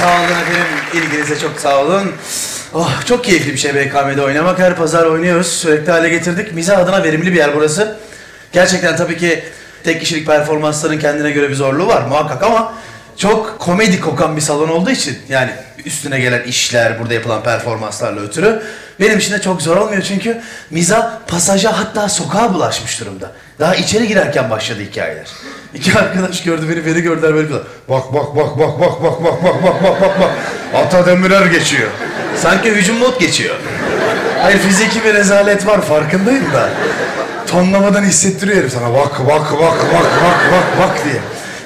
Sağ olun efendim. İlginize çok sağ olun. Oh, çok keyifli bir şey BKM'de oynamak. Her pazar oynuyoruz. Sürekli hale getirdik. Mizah adına verimli bir yer burası. Gerçekten tabii ki tek kişilik performansların kendine göre bir zorluğu var muhakkak ama çok komedi kokan bir salon olduğu için yani üstüne gelen işler, burada yapılan performanslarla ötürü benim için de çok zor olmuyor çünkü mizah pasaja hatta sokağa bulaşmış durumda. Daha içeri girerken başladı hikayeler. İki arkadaş gördü beni, beni gördüler böyle yapıyorlar. Bak bak bak bak bak bak bak bak bak bak bak bak. Ata Demirer geçiyor. Sanki hücum mod geçiyor. Hayır fiziki bir rezalet var farkındayım da. Tonlamadan hissettiriyor sana bak bak bak bak bak bak bak diye.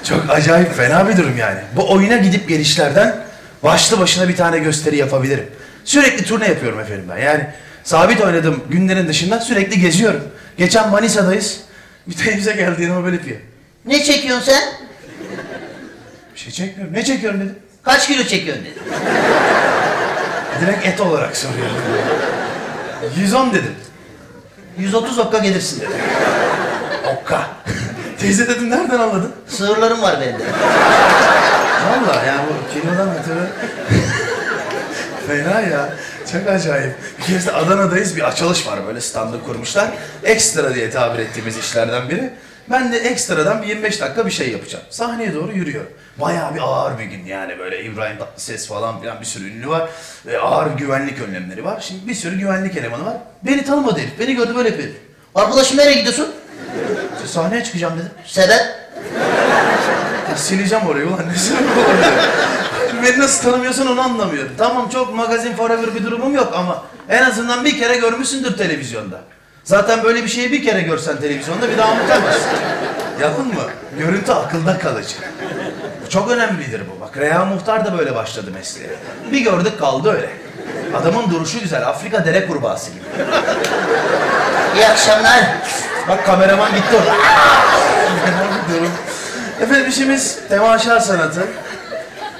Çok acayip fena bir durum yani. Bu oyuna gidip gelişlerden başlı başına bir tane gösteri yapabilirim. Sürekli turne yapıyorum efendim ben. Yani sabit oynadığım günlerin dışında sürekli geziyorum. Geçen Manisa'dayız. Bir tane bize geldi yanıma böyle yapıyor. Ne çekiyorsun sen? Bir şey çekmiyorum. Ne çekiyorum dedim. Kaç kilo çekiyorsun dedi. Direkt et olarak soruyorum. 110 dedim. 130 okka gelirsin dedi. Okka. Teyze dedim nereden anladın? Sığırlarım var benim dedi. Valla yani bu kilodan ötürü fena ya. Çok acayip. Bir kez de Adana'dayız bir açılış var böyle standı kurmuşlar. Ekstra diye tabir ettiğimiz işlerden biri. Ben de ekstradan bir 25 dakika bir şey yapacağım. Sahneye doğru yürüyorum. Bayağı bir ağır bir gün yani böyle İbrahim Tatlıses falan filan bir sürü ünlü var. Ve ağır güvenlik önlemleri var. Şimdi bir sürü güvenlik elemanı var. Beni tanımadı herif. Beni gördü böyle yapıyor. Arkadaşım nereye gidiyorsun? İşte sahneye çıkacağım dedim. Sebep? Ya sileceğim orayı ulan ne sebep? Beni nasıl tanımıyorsun onu anlamıyorum. Tamam çok magazin forever bir durumum yok ama en azından bir kere görmüşsündür televizyonda. Zaten böyle bir şeyi bir kere görsen televizyonda bir daha unutamazsın. Yakın mı? Görüntü akılda kalıcı. Çok önemlidir bu. Bak Reha Muhtar da böyle başladı mesleğe. Bir gördük kaldı öyle. Adamın duruşu güzel. Afrika dere kurbağası gibi. İyi akşamlar. Bak kameraman gitti orada. Efendim işimiz temaşa sanatı.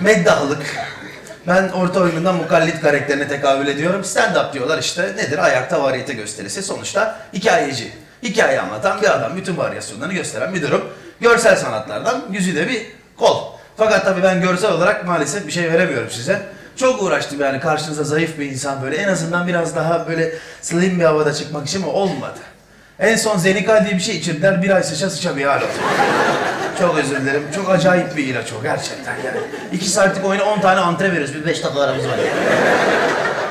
Meddahlık. Ben orta oyunundan mukallit karakterine tekabül ediyorum. Stand-up diyorlar işte. Nedir? Ayakta variyete gösterisi. Sonuçta hikayeci. Hikaye anlatan bir adam. Bütün varyasyonlarını gösteren bir durum. Görsel sanatlardan yüzüde bir kol. Fakat tabii ben görsel olarak maalesef bir şey veremiyorum size. Çok uğraştım yani karşınıza zayıf bir insan böyle en azından biraz daha böyle slim bir havada çıkmak için ama olmadı. En son Zenikal diye bir şey içirdiler. Bir ay sıça sıça bir hal oldu. Çok özür dilerim. Çok acayip bir ilaç o gerçekten yani. İki saatlik oyuna on tane antre veriyoruz. Bir beş dakika aramız var.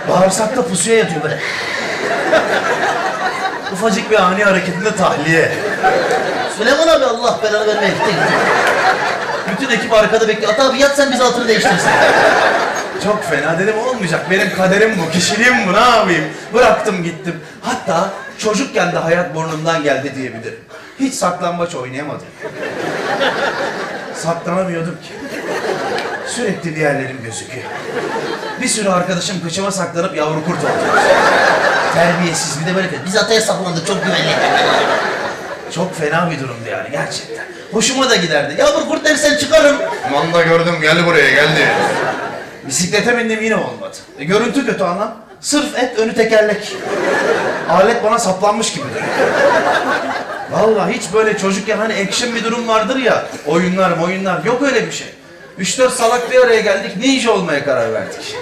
Bağırsakta pusuya yatıyor böyle. Ufacık bir ani hareketinde tahliye. Süleyman abi Allah belanı vermeye gitti. Bütün ekip arkada bekliyor. Ata abi yat sen biz altını değiştirsin. Çok fena dedim olmayacak. Benim kaderim bu, kişiliğim bu. Ne yapayım? Bıraktım gittim. Hatta çocukken de hayat burnumdan geldi diyebilirim. Hiç saklambaç oynayamadım. Saklanamıyordum ki. Sürekli bir yerlerim gözüküyor. Bir sürü arkadaşım kıçıma saklanıp yavru kurt oldu. Terbiyesiz bir de böyle Biz ataya saklandık çok güvenli. çok fena bir durumdu yani gerçekten. Hoşuma da giderdi. Ya Yavru kurt dersen çıkarım. Manda gördüm geldi buraya geldi. Bisiklete bindim yine olmadı. E, görüntü kötü anlam. Sırf et önü tekerlek. Alet bana saplanmış gibi. Vallahi hiç böyle çocukken hani action bir durum vardır ya. Oyunlar oyunlar yok öyle bir şey. 3-4 salak bir araya geldik ninja olmaya karar verdik.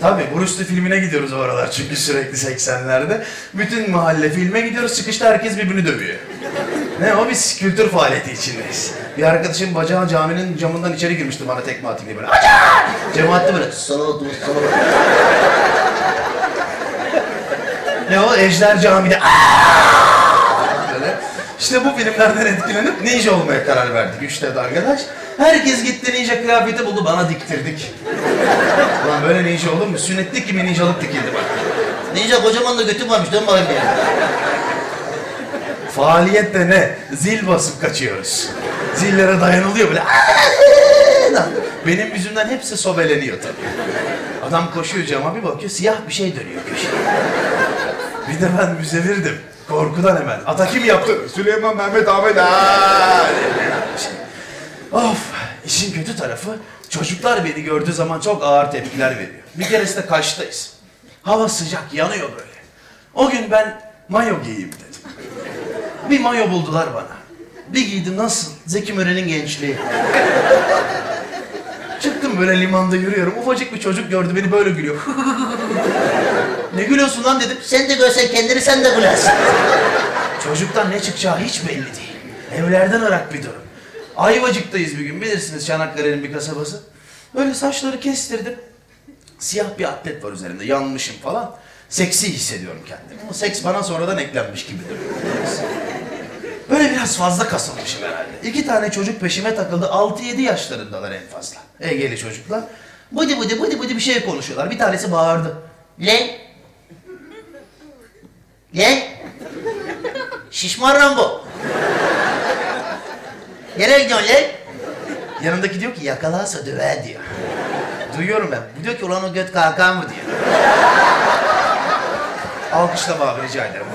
Tabii Bruce Lee filmine gidiyoruz o aralar çünkü sürekli 80'lerde. Bütün mahalle filme gidiyoruz çıkışta herkes birbirini dövüyor. Ne o biz kültür faaliyeti içindeyiz. Bir arkadaşım bacağı caminin camından içeri girmişti bana tekme atayım diye böyle. Acar! Cemaatte böyle. Sana otur, sana. Ne o Ejder Camii'de. Böyle. İşte bu filmlerden etkilenip ninja olmaya karar verdik üç dört arkadaş. Herkes gitti ninja kıyafeti buldu bana diktirdik. Ulan böyle ninja olur mu? Sünnetlik gibi ninjalık dikildi bak. Ninja kocaman da götüm varmış dön bakayım bir. Faaliyet de ne? Zil basıp kaçıyoruz. Zillere dayanılıyor böyle. Benim yüzümden hepsi sobeleniyor tabii. Adam koşuyor cama bir bakıyor siyah bir şey dönüyor köşeye. Bir de ben müzevirdim. Korkudan hemen. Ata kim yaptı? Süleyman Mehmet Ahmet. Aa! Of! İşin kötü tarafı çocuklar beni gördüğü zaman çok ağır tepkiler veriyor. Bir keresinde kaçtayız. Hava sıcak yanıyor böyle. O gün ben mayo giyeyim dedim. Bir mayo buldular bana. Bir giydim nasıl? Zeki Müren'in gençliği. Çıktım böyle limanda yürüyorum. Ufacık bir çocuk gördü beni böyle gülüyor. ne gülüyorsun lan dedim. Sen de görsen kendini sen de gülersin. Çocuktan ne çıkacağı hiç belli değil. Evlerden ırak bir durum. Ayvacık'tayız bir gün bilirsiniz Çanakkale'nin bir kasabası. Böyle saçları kestirdim. Siyah bir atlet var üzerimde yanmışım falan. Seksi hissediyorum kendimi. Ama seks bana sonradan eklenmiş gibi duruyor. Böyle biraz fazla kasılmışım herhalde. İki tane çocuk peşime takıldı. 6-7 yaşlarındalar en fazla. Egeli çocuklar. Bıdı bıdı bıdı bıdı bir şey konuşuyorlar. Bir tanesi bağırdı. Lan. Lan. Şişman Rambo. Nereye gidiyorsun lan? Yanındaki diyor ki yakalarsa döver diyor. Duyuyorum ben. Diyor ki ulan o göt kalkan mı diyor. Alkışlama abi rica ederim.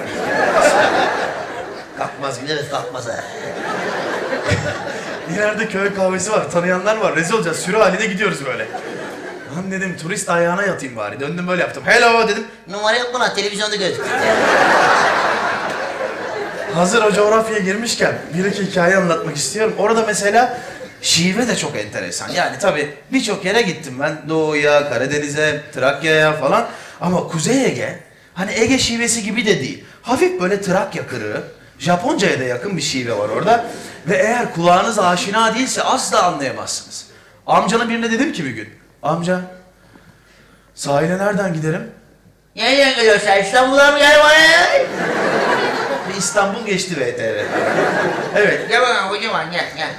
Kalkmaz. Evet kalkmaz ha. İleride köy kahvesi var. Tanıyanlar var. Rezil olacağız. Sürü halinde gidiyoruz böyle. Lan dedim turist ayağına yatayım bari. Döndüm böyle yaptım. Hello dedim. Numara yok buna televizyonda gördük. Hazır o coğrafyaya girmişken bir iki hikaye anlatmak istiyorum. Orada mesela şive de çok enteresan. Yani tabii birçok yere gittim ben. Doğu'ya, Karadeniz'e, Trakya'ya falan. Ama Kuzey Ege, hani Ege şivesi gibi de değil. Hafif böyle Trakya kırığı, Japonca'ya da yakın bir şive var orada. Ve eğer kulağınız aşina değilse asla anlayamazsınız. Amcanın birine dedim ki bir gün. Amca, sahile nereden giderim? Nereden geliyorsun sen? İstanbul'a mı gel bana? İstanbul geçti VTR. Evet, Gel bakalım kocaman gel gel.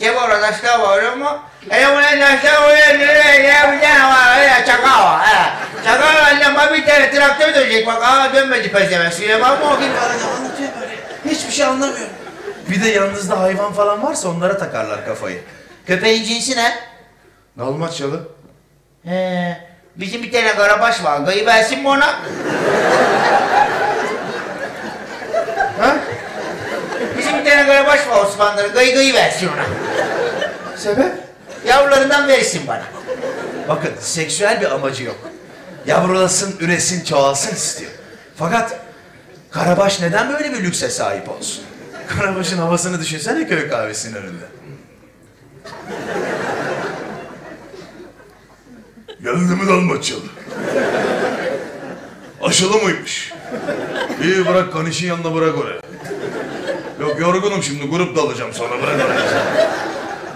Gel orada taşlar var ama. Hele buraya taşlar oraya nereye gel bir tane var öyle çakal var. He. Çakal var ama bir tane traktör dönecek bak. Aa dönmedi pezevenk. Süleyman mı okuyayım? Anlatıyor böyle. Hiçbir şey anlamıyorum. Bir de yanınızda hayvan falan varsa onlara takarlar kafayı. Köpeğin cinsi ne? Dalmaçyalı. He. Bizim bir tane karabaş var. Gayı versin mi ona? Ha? Bizim bir tane karabaş var Osmanlı'da. Gayı gayı versin ona. Sebep? Yavrularından versin bana. Bakın seksüel bir amacı yok. Yavrulasın, üresin, çoğalsın istiyor. Fakat Karabaş neden böyle bir lükse sahip olsun? Karabaş'ın havasını düşünsene köy kahvesinin önünde. Geldi mi Dalmaçyalı? Aşılı mıymış? İyi bırak kanişin yanına bırak oraya. Yok yorgunum şimdi grup dalacağım sonra bırak oraya.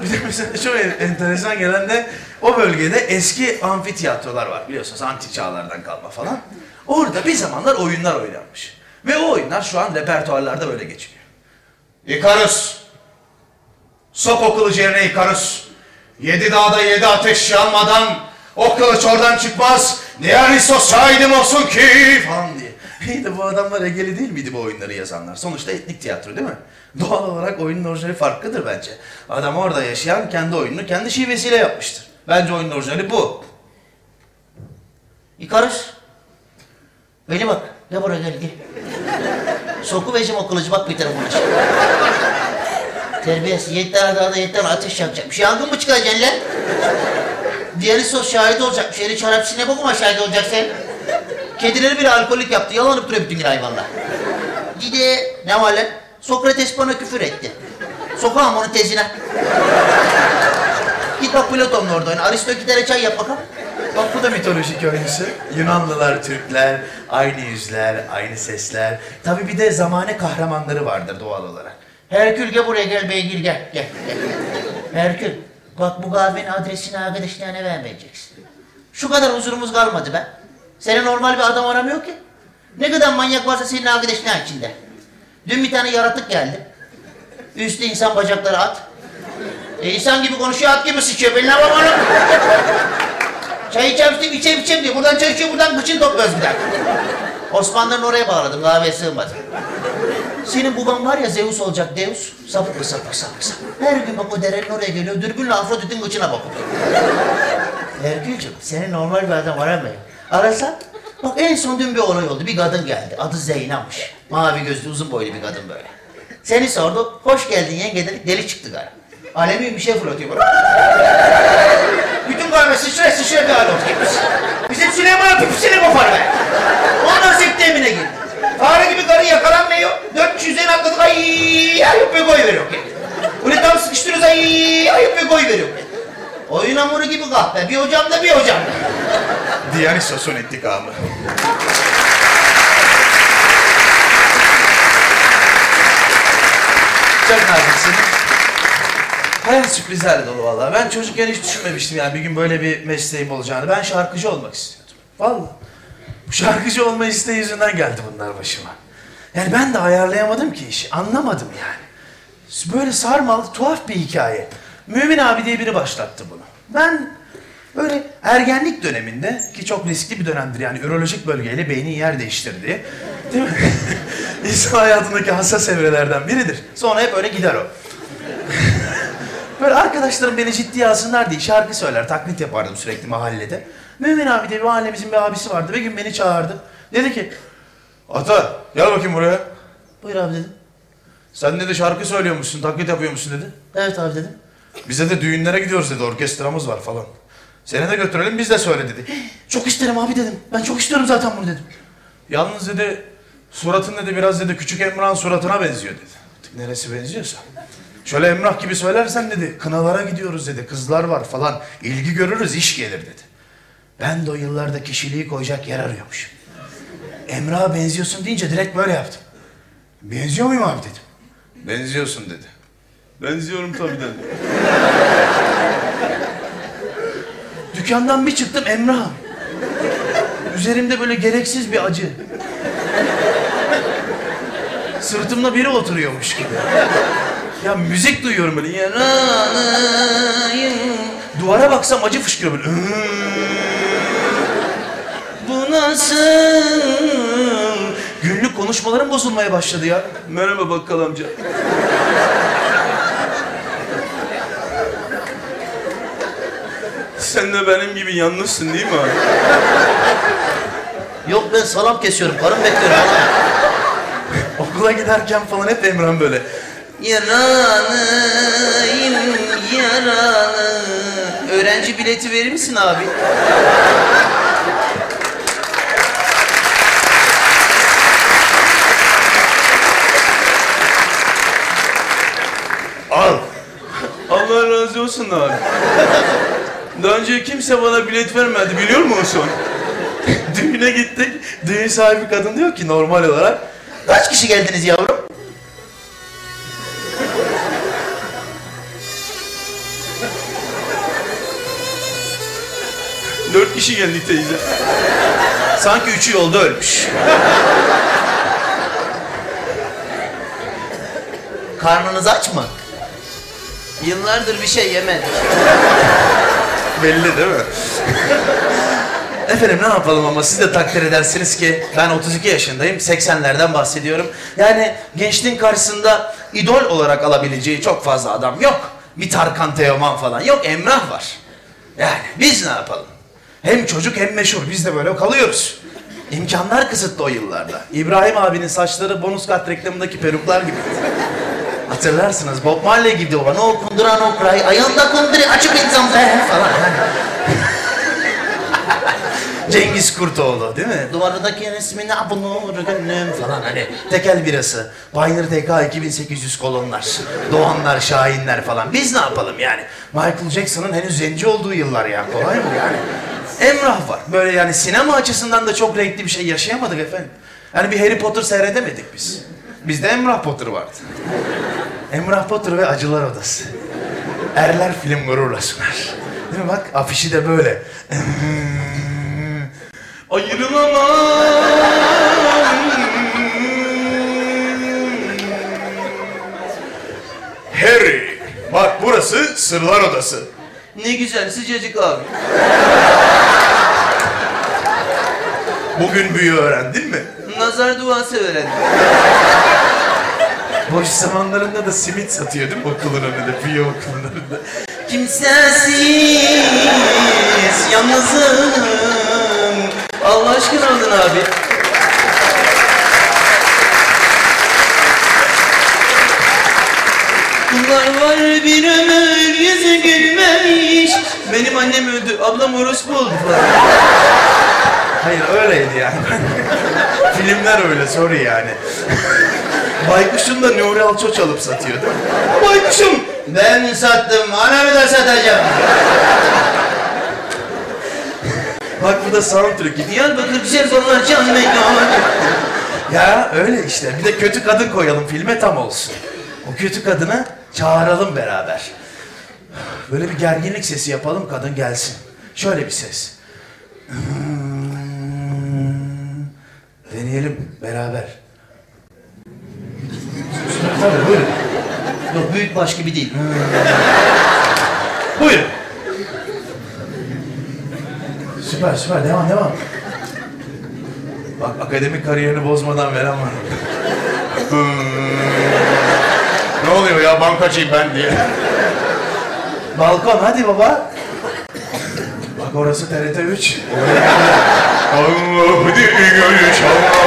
Bir de mesela çok en- enteresan gelen de o bölgede eski amfitiyatrolar var biliyorsunuz antik çağlardan kalma falan. Orada bir zamanlar oyunlar oynanmış. Ve o oyunlar şu an repertuarlarda böyle geçiliyor. Ikarus. Sok o kılıcı yerine Ikarus. Yedi dağda yedi ateş yanmadan o kılıç oradan çıkmaz. Dionysos şahidim olsun ki falan diye. İyi de bu adamlar Egeli değil miydi bu oyunları yazanlar? Sonuçta etnik tiyatro değil mi? Doğal olarak oyunun orijinali farklıdır bence. Adam orada yaşayan kendi oyununu kendi şivesiyle yapmıştır. Bence oyunun orijinali bu. İkarus. Beni bak. Gel buraya gel gel. Soku vereceğim o kılıcı bak bir tarafına. Terbiyesiz. Yedi tane dağda yedi tane ateş yakacakmış. Yangın mı çıkaracaksın lan? Diğeri sos şahit olacakmış. Yeri çorapçı ne bakıma şahit olacak sen? Kedileri bile alkolik yaptı. Yalanıp duruyor bütün gün hayvanlar. Gide ne var lan? Sokrates bana küfür etti. Sokağım onun tezine. Git bak Platon'un orada oyna. Aristo gidere çay yap bakalım. Bak bu da mitolojik oyuncusu. Yunanlılar, Türkler, aynı yüzler, aynı sesler. Tabii bir de zamane kahramanları vardır doğal olarak. Herkül gel buraya gel beygir gel gel gel. Herkül bak bu kahvenin adresini arkadaşlarına vermeyeceksin. Şu kadar huzurumuz kalmadı be. Seni normal bir adam aramıyor ki. Ne kadar manyak varsa senin arkadaşların içinde. Dün bir tane yaratık geldi. Üstü insan bacakları at. E insan gibi konuşuyor at gibi sıçıyor. Ben ne yapayım oğlum? Çay içeceğim işte içeyim içeyim diyor. Buradan çay içiyor buradan kıçını topluyoruz bir dakika. Osmanlı'nın oraya bağladım kahveye sığmadı. Senin baban var ya Zeus olacak Deus. Sapık sapık sapık sapık. Her gün bak o derenin oraya geliyor. Dürbünle Afrodit'in kıçına bakıyor. Herkülcüm seni normal bir adam aramıyor. Arasan bak en son dün bir olay oldu. Bir kadın geldi. Adı Zeynep'miş. Mavi gözlü uzun boylu bir kadın böyle. Seni sordu. Hoş geldin yenge dedik. Deli çıktı galiba. Alemi bir şey fırlatıyor böyle. Bütün kahve sıçra sıçra bir hal oldu. Bizim Süleyman'ın pipisini kopar be. Ondan sekte evine girdi. Fare gibi karı yakalanmıyor. 400'den atladık ay ay yapıyor koy veriyor. Ulan tam sıkıştırıyoruz ay ayıp bir koy veriyor. Oyun hamuru gibi kahpe. Bir hocam da bir hocam da. Diyanisos'un intikamı. Çok naziksin. Hayat sürprizlerle dolu vallahi. Ben çocukken hiç düşünmemiştim yani bir gün böyle bir mesleğim olacağını. Ben şarkıcı olmak istiyordum. Vallahi. Bu şarkıcı olma isteği yüzünden geldi bunlar başıma. Yani ben de ayarlayamadım ki işi. Anlamadım yani. Böyle sarmalı, tuhaf bir hikaye. Mümin abi diye biri başlattı bunu. Ben böyle ergenlik döneminde ki çok riskli bir dönemdir yani ürolojik bölgeyle beynin yer değiştirdiği. Değil mi? İnsan hayatındaki hassas evrelerden biridir. Sonra hep öyle gider o. Böyle arkadaşlarım beni ciddiye alsınlar diye şarkı söyler, taklit yapardım sürekli mahallede. Mümin abi diye bir mahallemizin bir abisi vardı. Bir gün beni çağırdı. Dedi ki, Ata gel bakayım buraya. buyur abi dedim. Sen dedi şarkı söylüyormuşsun, taklit yapıyormuşsun dedi. Evet abi dedim. Bize de düğünlere gidiyoruz dedi, orkestramız var falan. Seni de götürelim biz de söyle dedi. Çok isterim abi dedim. Ben çok istiyorum zaten bunu dedim. Yalnız dedi suratın dedi biraz dedi küçük Emrah'ın suratına benziyor dedi. Artık neresi benziyorsa. Şöyle Emrah gibi söylersen dedi kınalara gidiyoruz dedi kızlar var falan ilgi görürüz iş gelir dedi. Ben de o yıllarda kişiliği koyacak yer arıyormuşum. Emrah'a benziyorsun deyince direkt böyle yaptım. Benziyor muyum abi dedim. Benziyorsun dedi. Benziyorum tabii dedi. Dükkandan bir çıktım Emrah'ım. Üzerimde böyle gereksiz bir acı. Sırtımda biri oturuyormuş gibi. Ya müzik duyuyorum böyle. Duvara baksam acı fışkırıyor böyle. Bu nasıl? Günlük konuşmalarım bozulmaya başladı ya. Merhaba bakkal amca. Sen de benim gibi yalnızsın değil mi abi? Yok ben salam kesiyorum. Karım bekliyorum. Okula giderken falan hep Emrah'ım böyle. Yaralıyım yaralı. Öğrenci bileti verir misin abi? Al. Allah razı olsun abi. Daha önce kimse bana bilet vermedi biliyor musun? Düğüne gittik. Düğün sahibi kadın diyor ki normal olarak. Kaç kişi geldiniz yavrum? Dört kişi geldi teyze. Sanki üçü yolda ölmüş. Karnınız aç mı? Yıllardır bir şey yemedik. Belli değil mi? Efendim ne yapalım ama siz de takdir edersiniz ki ben 32 yaşındayım, 80'lerden bahsediyorum. Yani gençliğin karşısında idol olarak alabileceği çok fazla adam yok. Bir Tarkan Teoman falan yok, Emrah var. Yani biz ne yapalım? Hem çocuk hem meşhur, biz de böyle kalıyoruz. İmkanlar kısıtlı o yıllarda. İbrahim abinin saçları bonus kart reklamındaki peruklar gibi. Hatırlarsınız Bob Marley gibi o. No kundura no cry. Ayağında kundura açık insan be falan. Cengiz Kurtoğlu değil mi? Duvarındaki resmini abunu gönlüm falan hani. Tekel birası, Pioneer TK 2800 kolonlar, Doğanlar, Şahinler falan. Biz ne yapalım yani? Michael Jackson'ın henüz zenci olduğu yıllar ya. Kolay mı yani? Emrah var. Böyle yani sinema açısından da çok renkli bir şey yaşayamadık efendim. Yani bir Harry Potter seyredemedik biz. Bizde Emrah Potter vardı. Emrah Potter ve Acılar Odası. Erler film gururla sunar. Değil mi bak afişi de böyle. Harry. Bak burası sırlar odası. Ne güzel sıcacık abi. Bugün büyü öğrendin mi? Nazar duası öğrendim. Boş zamanlarında da simit satıyor değil mi okulun önünde, okulun önünde. Kimsesiz, yalnızım. Allah aşkına aldın abi. Bunlar var bir ömür yüzü gülmemiş. Benim annem öldü, ablam orospu oldu falan. Hayır öyleydi yani. Filmler öyle sorry yani. Baykuş'un da Nuri Alço çalıp satıyor değil mi? Baykuş'um Ben sattım, anamı da satacağım. Bak bu da soundtrack'i. Diyarbakır güzel konular can mekan. Ya öyle işte. Bir de kötü kadın koyalım filme tam olsun. O kötü kadını çağıralım beraber. Böyle bir gerginlik sesi yapalım kadın gelsin. Şöyle bir ses. Hmm. Deneyelim beraber. Tabii buyurun. Yok büyük baş gibi değil. Buyurun. Süper süper devam devam. Bak akademik kariyerini bozmadan veren var. Ne oluyor ya bankacıyım ben diye. Balkon hadi baba. Bak orası TRT 3. Allah di görüş Allah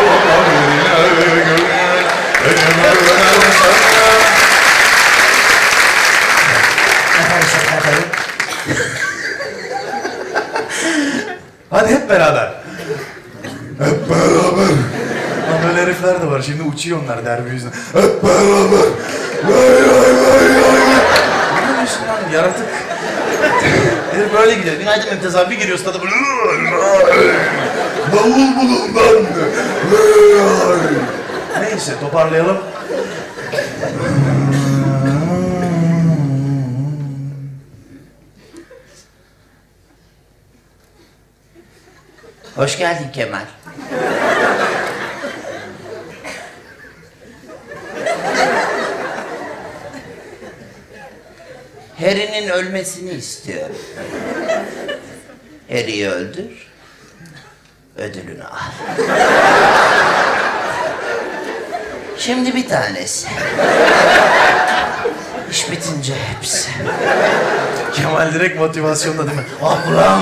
Hadi hep beraber. Hep beraber, Lan böyle herifler de var. Şimdi uçuyor onlar derbi yüzünden. hep beraber. Ne diyorsun lan yaratık? Herif böyle gidiyor. Günaydın Mümtaz abi. Bir giriyor stada böyle. Davul bulun ben. Neyse toparlayalım. Hoş geldin Kemal. Harry'nin ölmesini istiyorum. Harry'i öldür, ödülünü al. Şimdi bir tanesi. İş bitince hepsi. Kemal direkt motivasyonda değil mi? Ah ulan!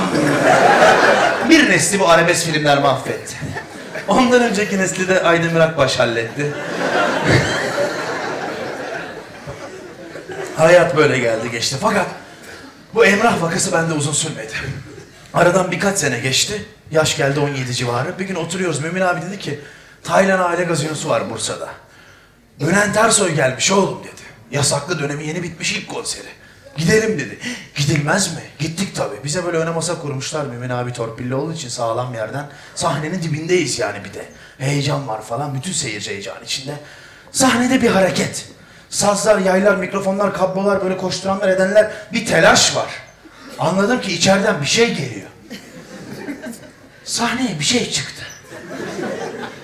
Bir nesli bu arabesk filmler mahvetti. Ondan önceki nesli de Aydemir Akbaş halletti. Hayat böyle geldi geçti. Fakat bu Emrah vakası bende uzun sürmedi. Aradan birkaç sene geçti. Yaş geldi 17 civarı. Bir gün oturuyoruz. Mümin abi dedi ki Taylan Aile Gazinosu var Bursa'da. Bülent Ersoy gelmiş oğlum dedi. Yasaklı dönemi yeni bitmiş ilk konseri. Gidelim dedi. Gidilmez mi? Gittik tabii. Bize böyle öne masa kurmuşlar. Mümin abi torpilli olduğu için sağlam yerden. Sahnenin dibindeyiz yani bir de. Heyecan var falan. Bütün seyirci heyecan içinde. Sahnede bir hareket. Sazlar, yaylar, mikrofonlar, kablolar böyle koşturanlar edenler bir telaş var. Anladım ki içeriden bir şey geliyor. Sahneye bir şey çıktı.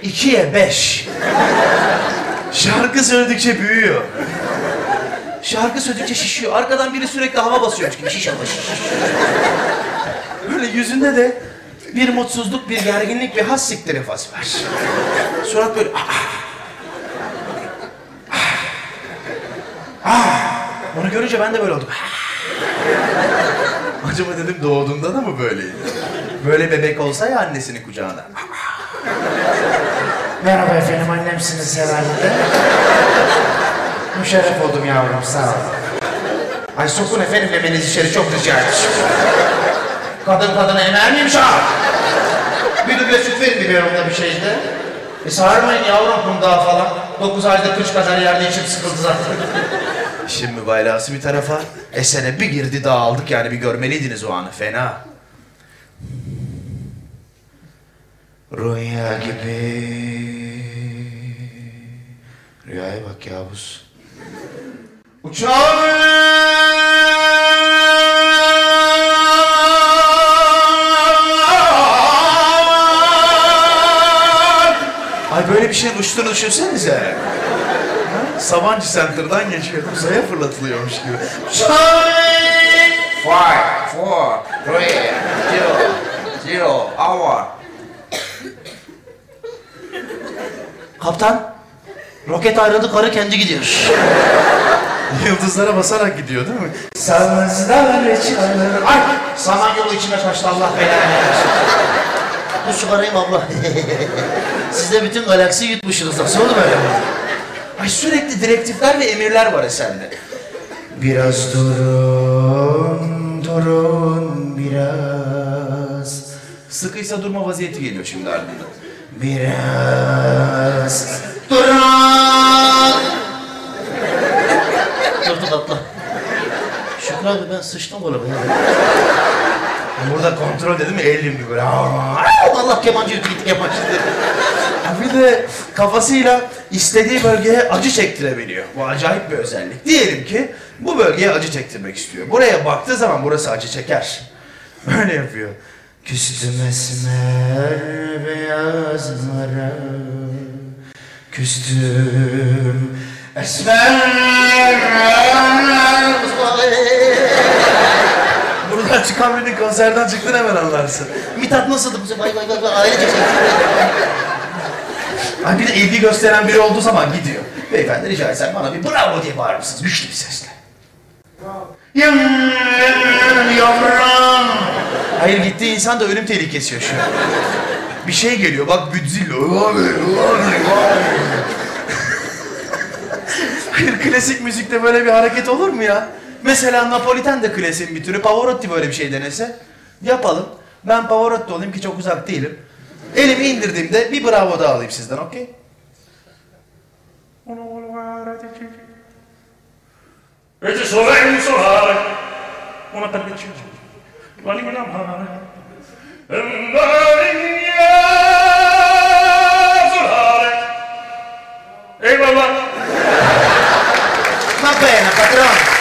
İkiye beş. Şarkı söyledikçe büyüyor. Şarkı söyledikçe şişiyor. Arkadan biri sürekli hava basıyormuş gibi şiş hava şiş. Böyle yüzünde de bir mutsuzluk, bir gerginlik, bir has siktir ifası var. Surat böyle... "Ah, ah, ah." Onu görünce ben de böyle oldum. Acaba dedim doğduğunda da mı böyleydi? Böyle bebek olsa ya annesinin kucağına. Merhaba efendim, annemsiniz herhalde. Müşerref oldum yavrum, sağ ol. Ay sokun efendim memenizi içeri çok rica ederim. Kadın kadına emer miymiş ha? Bir duble süt verin biberonda bir şeyde. E sarmayın yavrum kundağı falan. Dokuz ayda kış kadar yerde içim sıkıldı zaten. İşin mübalağası bir tarafa. Esene bir girdi dağıldık yani bir görmeliydiniz o anı fena. Rüya gibi. Rüyaya bak Yavuz. Uçağım! Böyle bir şeyin uçtuğunu düşünsenize. Ha? Sabancı Center'dan geçiyor. Uzaya fırlatılıyormuş gibi. Five, four, three, zero, zero, hour. Kaptan, roket ayrıldı, karı kendi gidiyor. Yıldızlara basarak gidiyor değil mi? Sağınızda çalır. Ay, samanyolu içime kaçtı Allah belanı versin. Bu su karayım abla. Siz de bütün galaksi yutmuşsunuz. Nasıl olur böyle? Ay sürekli direktifler ve emirler var eserde. Biraz durun, durun biraz. Sıkıysa durma vaziyeti geliyor şimdi ardından. Biraz durun. Durduk atla. Şükrü abi ben sıçtım oğlum. Burada kontrol dedim elim gibi böyle. Allah kemancı gitti kemancı dedi. Bir de kafasıyla istediği bölgeye acı çektirebiliyor. Bu acayip bir özellik. Diyelim ki bu bölgeye acı çektirmek istiyor. Buraya baktığı zaman burası acı çeker. Böyle yapıyor. Küstüm esmer beyazlara Küstüm esmer Buradan çıkan birinin konserden çıktın hemen anlarsın. Mithat nasıldı bu sefer? Vay vay vay vay Ay bir de ilgi gösteren biri olduğu zaman gidiyor. Beyefendi rica etsem bana bir bravo diye bağırır mısınız? Güçlü bir sesle. Yavrum. Hayır gittiği insan da ölüm tehlikesi yaşıyor. Bir şey geliyor bak Godzilla. Hayır klasik müzikte böyle bir hareket olur mu ya? Mesela Napoliten de klasiğin bir türü. Pavarotti böyle bir şey denese. Yapalım. Ben Pavarotti olayım ki çok uzak değilim. Elimi indirdiğimde bir bravo daha alayım sizden okey? E ci soleil solare, una pellicina, la lingua mare, e una linea solare. E baba, Va bene patron.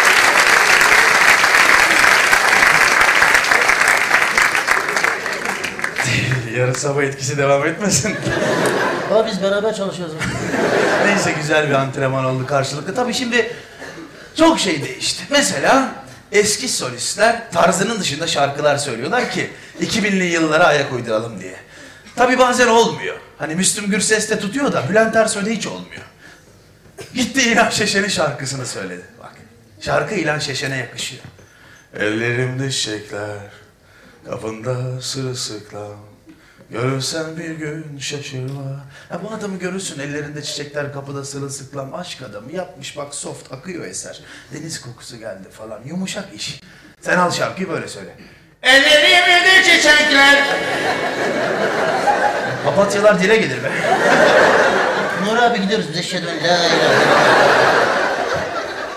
Sabah etkisi devam etmesin. Abi biz beraber çalışıyoruz. Neyse güzel bir antrenman oldu karşılıklı. Tabii şimdi çok şey değişti. Mesela eski solistler tarzının dışında şarkılar söylüyorlar ki 2000'li yıllara ayak uyduralım diye. Tabii bazen olmuyor. Hani Müslüm Gürses de tutuyor da Bülent Ersoy'da hiç olmuyor. Gitti İlhan Şeşen'in şarkısını söyledi. Bak şarkı İlhan Şeşen'e yakışıyor. Ellerimde çiçekler, kapında sırılsıklam. Görürsen bir gün şaşırma. Ha, bu adamı görürsün ellerinde çiçekler kapıda sırılsıklam. Aşk adamı yapmış bak soft akıyor eser. Deniz kokusu geldi falan yumuşak iş. Sen al şarkıyı böyle söyle. Ellerimde çiçekler. Papatyalar dile gelir be. Nur abi gidiyoruz biz eşhedü en la.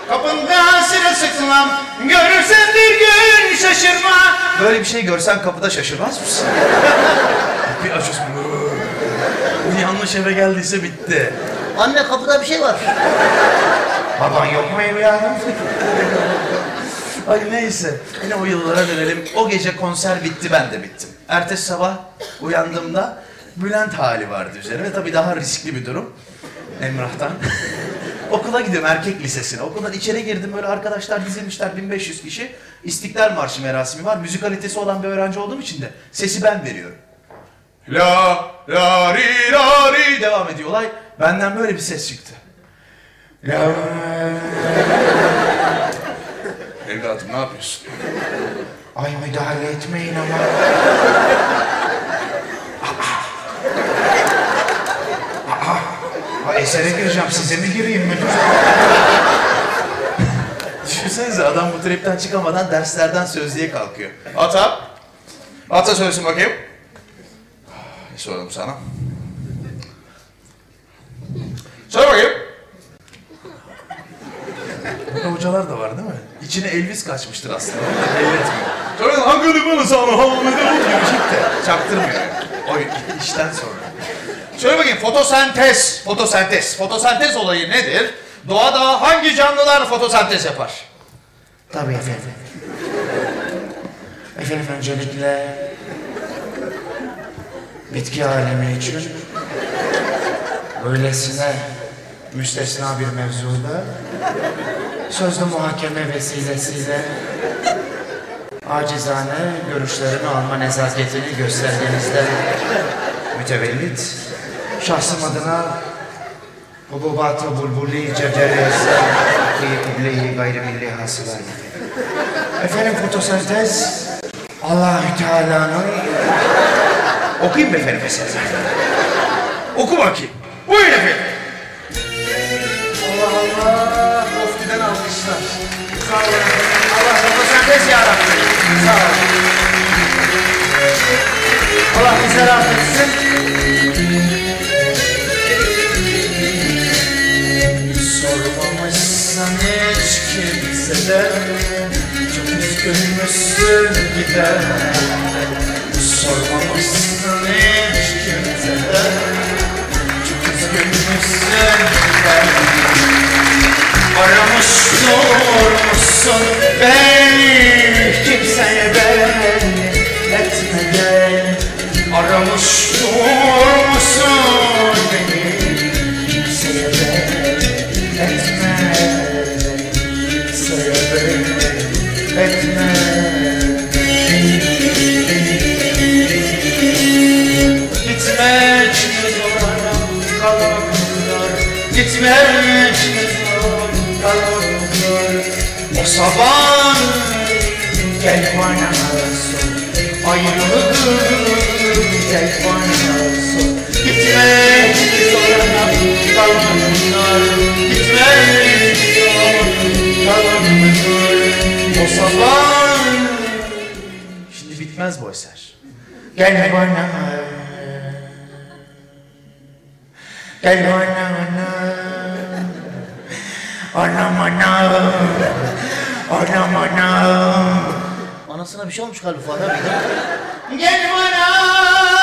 Kapında sırılsıklam. Görürsen bir gün şaşırma. Böyle bir şey görsen kapıda şaşırmaz mısın? Bir açıyorsun. Yanlış eve geldiyse bitti. Anne kapıda bir şey var. Baban yok mu evladım? Ay neyse. Yine o yıllara dönelim. O gece konser bitti ben de bittim. Ertesi sabah uyandığımda Bülent hali vardı üzerime. Tabii daha riskli bir durum. Emrah'tan. Okula gidiyorum erkek lisesine. Okuldan içeri girdim böyle arkadaşlar dizilmişler 1500 kişi. İstiklal Marşı merasimi var. Müzikalitesi olan bir öğrenci olduğum için de sesi ben veriyorum. La la ri la ri devam ediyor olay. Benden böyle bir ses çıktı. Evladım ne yapıyorsun? Ay müdahale etmeyin ama. Aa, aa, esere gireceğim size mi gireyim müdür? Düşünsenize adam bu tripten çıkamadan derslerden sözlüğe kalkıyor. Ata. Ata söylesin bakayım. Ne sordum sana? Söyle bakayım. Burada hocalar da var değil mi? İçine Elvis kaçmıştır aslında. Belli etmiyor. Söyle hangi bana sana hamile gibi de çaktırmıyor. O işten sonra. Söyle bakayım fotosentez. Fotosentez. Fotosentez olayı nedir? Doğada hangi canlılar fotosentez yapar? Tabii efendim. Efendim öncelikle bitki alemi için böylesine müstesna bir mevzuda sözlü muhakeme vesilesiyle acizane görüşlerimi alma nezaketini gösterdiğinizde mütevellit şahsım adına hububat-ı bulbuli cevceriyesi kıyı gayrimilli hasılayı. Efendim fotosentez Allahü Teala'nın Okuyayım mı efendim mesela? Oku bakayım. Buyurun efendim. Allah Allah. Mufti'den alkışlar. Sağ olun. Allah fotosentez yarabbim. Sağ olun. Allah bize rahmet etsin. sormamışsan hiç kimseden Çok gider Sormamışsın hiç kimseye Çok üzgünmüşsün gider Aramış durmuşsun beni Kimseye belli Aramış durmuşsun Kalanlar O sabah gel bana sor Ayrılığı gel bana sor mi zor kalanlar zor kalanlar O sabah. Şimdi bitmez bu eser. Gel bana Gel bana Anam anam Anam anam Anasına bir şey olmuş galiba Fuat abi. Gel bana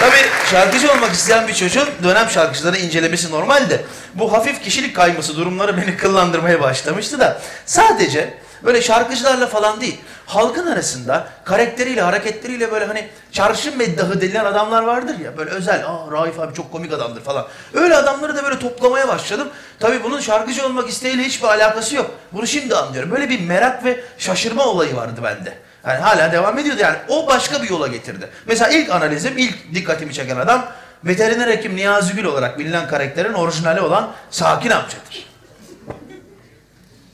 Tabii şarkıcı olmak isteyen bir çocuğun dönem şarkıcıları incelemesi normaldi. Bu hafif kişilik kayması durumları beni kıllandırmaya başlamıştı da sadece böyle şarkıcılarla falan değil, halkın arasında karakteriyle, hareketleriyle böyle hani çarşı meddahı denilen adamlar vardır ya böyle özel, aa Raif abi çok komik adamdır falan. Öyle adamları da böyle toplamaya başladım. Tabii bunun şarkıcı olmak isteğiyle hiçbir alakası yok. Bunu şimdi anlıyorum. Böyle bir merak ve şaşırma olayı vardı bende. Yani hala devam ediyordu yani. O başka bir yola getirdi. Mesela ilk analizim, ilk dikkatimi çeken adam veteriner hekim Niyazi Gül olarak bilinen karakterin orijinali olan Sakin amcadır.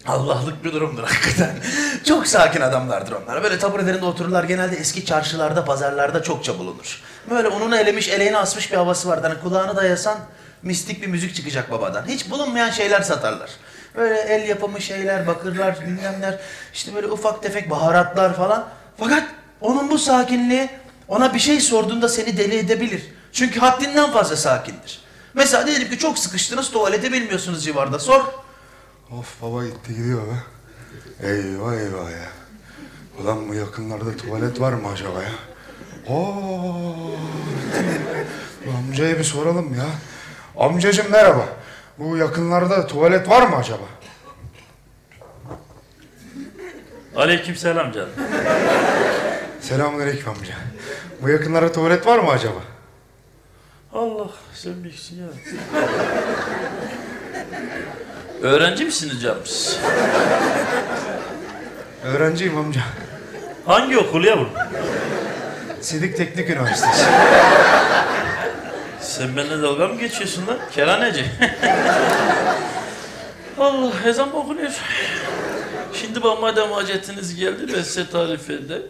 Allah'lık bir durumdur hakikaten. Çok sakin adamlardır onlar. Böyle taburelerinde otururlar. Genelde eski çarşılarda, pazarlarda çokça bulunur. Böyle ununu elemiş, eleğini asmış bir havası vardır. Hani kulağını dayasan mistik bir müzik çıkacak babadan. Hiç bulunmayan şeyler satarlar. Böyle el yapımı şeyler, bakırlar, bilmemler. işte böyle ufak tefek baharatlar falan. Fakat onun bu sakinliği ona bir şey sorduğunda seni deli edebilir. Çünkü haddinden fazla sakindir. Mesela diyelim ki çok sıkıştınız tuvalete bilmiyorsunuz civarda. Sor. Of baba gitti gidiyor be. Eyvah eyvah ya. Ulan bu yakınlarda tuvalet var mı acaba ya? Oo. Amcaya bir soralım ya. Amcacım merhaba. Bu yakınlarda tuvalet var mı acaba? Aleykümselam canım. Selamünaleyküm amca. Bu yakınlarda tuvalet var mı acaba? Allah sen bilirsin ya. Öğrenci misiniz canım siz? Öğrenciyim amca. Hangi okul yavrum? Sidik Teknik Üniversitesi. Sen benimle dalga mı geçiyorsun lan? Keraneci. Allah ezan okunuyor. Şimdi bak madem hacetiniz geldi ben size tarif edeyim.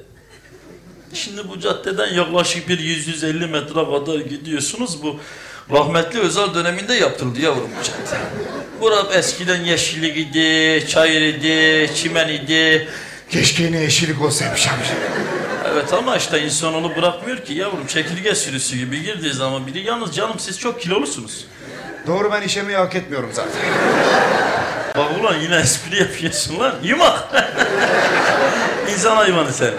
Şimdi bu caddeden yaklaşık bir 150 metre kadar gidiyorsunuz. Bu rahmetli özel döneminde yaptırıldı yavrum bu cadde. Burası eskiden yeşillik idi, çayır idi, çimen idi. Keşke yine yeşillik olsaymış amca. Evet ama işte insan onu bırakmıyor ki yavrum. Çekirge sürüsü gibi girdiği zaman biri. Yalnız canım siz çok kilolusunuz. Doğru ben işemeyi hak etmiyorum zaten. Bak ulan yine espri yapıyorsun lan. Yumak. İnsan hayvanı sen.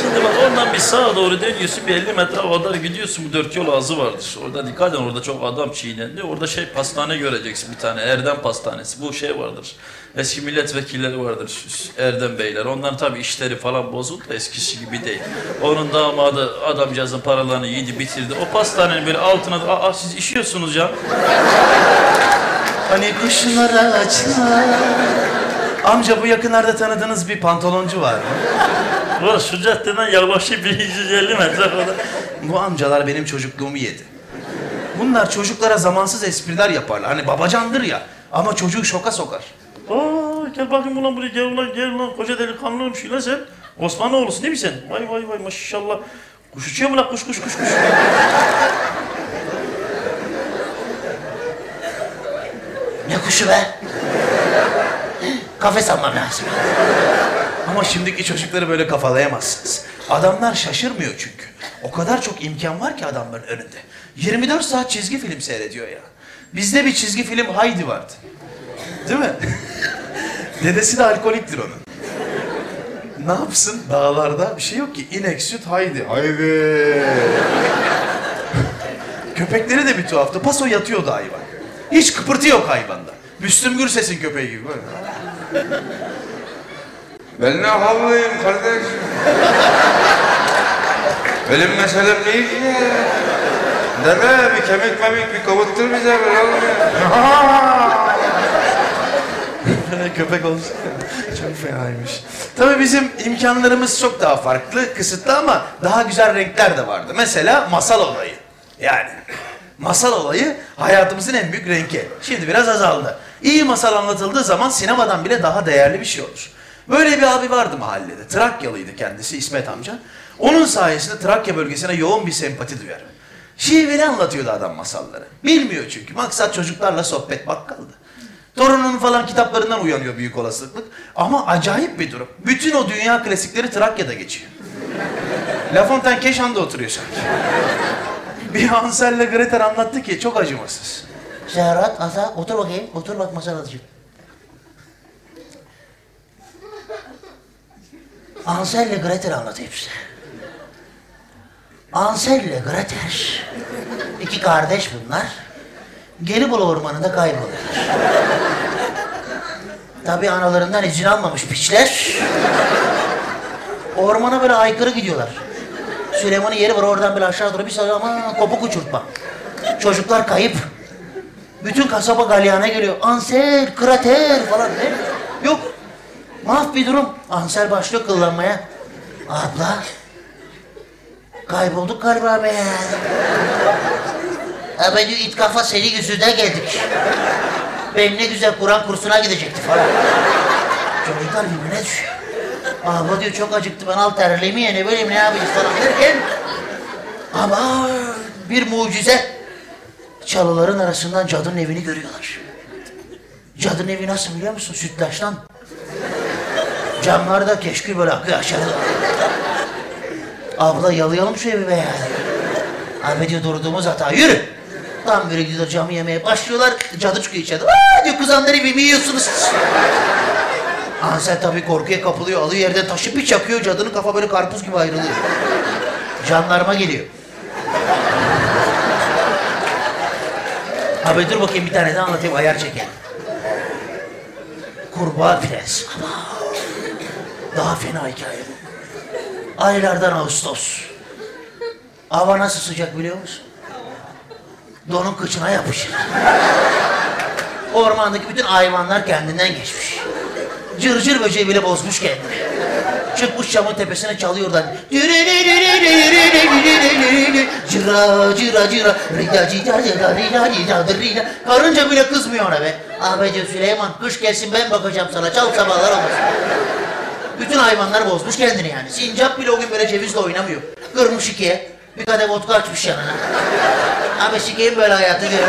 Şimdi bak oradan bir sağa doğru dönüyorsun. Bir 50 metre kadar gidiyorsun. Bu dört yol ağzı vardır. Orada dikkat edin. Orada çok adam çiğnendi. Orada şey pastane göreceksin bir tane. Erdem pastanesi. Bu şey vardır. Eski milletvekilleri vardır. Erdem beyler. Onların tabii işleri falan bozuldu eskisi gibi değil. Onun damadı adamcağızın paralarını yedi bitirdi. O pastanenin böyle altına aa siz işiyorsunuz ya. Hani kuşlar açlar. Amca bu yakınlarda tanıdığınız bir pantoloncu var mı? Ulan şu caddeden yaklaşık bir 150 metre kadar. Bu amcalar benim çocukluğumu yedi. Bunlar çocuklara zamansız espriler yaparlar. Hani babacandır ya ama çocuğu şoka sokar. Aa gel bakayım ulan buraya gel ulan gel ulan koca delikanlıymış lan sen. Osmanoğlu'sun değil mi sen? Vay vay vay maşallah. Kuş uçuyor mu lan kuş kuş kuş kuş. Ne kuşu be? Kafes almam lazım. Ama şimdiki çocukları böyle kafalayamazsınız. Adamlar şaşırmıyor çünkü. O kadar çok imkan var ki adamların önünde. 24 saat çizgi film seyrediyor ya. Bizde bir çizgi film Haydi vardı. Değil mi? Dedesi de alkoliktir onun. Ne yapsın dağlarda? Bir şey yok ki. İnek, süt, haydi. Haydi. Köpekleri de bir tuhaftı. Paso yatıyordu hayvan. Hiç kıpırtı yok hayvanda. Müslüm Gürses'in köpeği gibi böyle. Ben ne havlıyım kardeş? Benim meselem değil ki ya. Deme bir kemik memik bir kavuttur bize böyle. Köpek olsun. çok fenaymış. Tabii bizim imkanlarımız çok daha farklı, kısıtlı ama daha güzel renkler de vardı. Mesela masal olayı. Yani masal olayı hayatımızın en büyük rengi. Şimdi biraz azaldı. İyi masal anlatıldığı zaman sinemadan bile daha değerli bir şey olur. Böyle bir abi vardı mahallede. Trakyalıydı kendisi İsmet amca. Onun sayesinde Trakya bölgesine yoğun bir sempati duyarım. Şiveli anlatıyordu adam masalları. Bilmiyor çünkü. Maksat çocuklarla sohbet bakkaldı. Torunun falan kitaplarından uyanıyor büyük olasılıklık. Ama acayip bir durum. Bütün o dünya klasikleri Trakya'da geçiyor. La Fontaine Keşan'da oturuyor sanki. Bir Hansel'le Gretel anlattı ki çok acımasız. Serhat, Asa otur bakayım. Otur bak masal anlatacağım. Ansel ile Gretel anlatayım size. Ansel ile Gretel, iki kardeş bunlar. Gelibolu ormanında kayboluyorlar. Tabii analarından izin almamış piçler. Ormana böyle aykırı gidiyorlar. Süleyman'ın yeri var oradan böyle aşağı doğru bir sarıyor ama kopuk uçurtma. Çocuklar kayıp. Bütün kasaba galyana geliyor. Ansel, krater falan. Ne? Yok. Mahv bir durum. Ansel başlıyor kıllanmaya. Abla. Kaybolduk galiba be. Ben diyor it kafa seni yüzünden geldik. Ben ne güzel Kur'an kursuna gidecekti falan. Çocuklar birbirine düşüyor. Abla diyor çok acıktı ben al terliğimi yeni böyle ne yapayım falan derken. Ama bir mucize. Çalıların arasından cadının evini görüyorlar. Cadının evi nasıl biliyor musun? Sütlaçtan. Camlarda keşkül böyle akıyor aşağıda. Abla yalayalım şu evi be ya. Abi diyor durduğumuz hata yürü. Tam böyle gidiyorlar camı yemeye başlıyorlar. Cadı çıkıyor içeride. Aa diyor kızanları bir mi yiyorsunuz? Ansel tabii korkuya kapılıyor. Alıyor yerden taşı bir çakıyor. Cadının kafa böyle karpuz gibi ayrılıyor. Jandarma geliyor. Abi dur bakayım bir tane daha anlatayım ayar çekelim. Kurbağa Prens. Ama daha fena hikaye bu. Aylardan Ağustos. Hava nasıl sıcak biliyor musun? Donun kıçına yapışır. Ormandaki bütün hayvanlar kendinden geçmiş. Cırcır böceği bile bozmuş kendini. Çıkmış camın tepesine çalıyor oradan. Cıra cıra cıra. Rida cida cıra rida cida rida. Karınca bile kızmıyor ona be. Ahmetciğim Süleyman kış gelsin ben bakacağım sana. Çal sabahlar olmasın. Bütün hayvanlar bozmuş kendini yani. Sincap bile o gün böyle cevizle oynamıyor. Kırmış ikiye. Bir kadeh vodka açmış yanına. Abi sikeyim böyle hayatı diyor.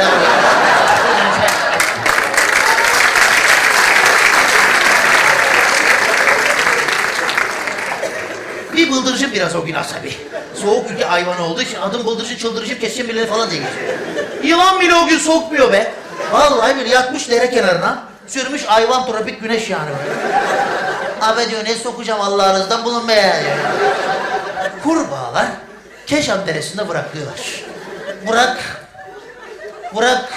Bir bıldırcın biraz o gün asabi. Soğuk ülke hayvanı olduğu için adım bıldırcın çıldırıcın keseceğim birileri falan diye geçiyor. Yılan bile o gün sokmuyor be. Vallahi bir yatmış dere kenarına. Sürmüş hayvan tropik güneş yani. Abi diyor ne sokacağım Allah'ınızdan bulun be. Kurbağalar Keşan Deresi'nde bırakıyorlar. Bırak. Bırak.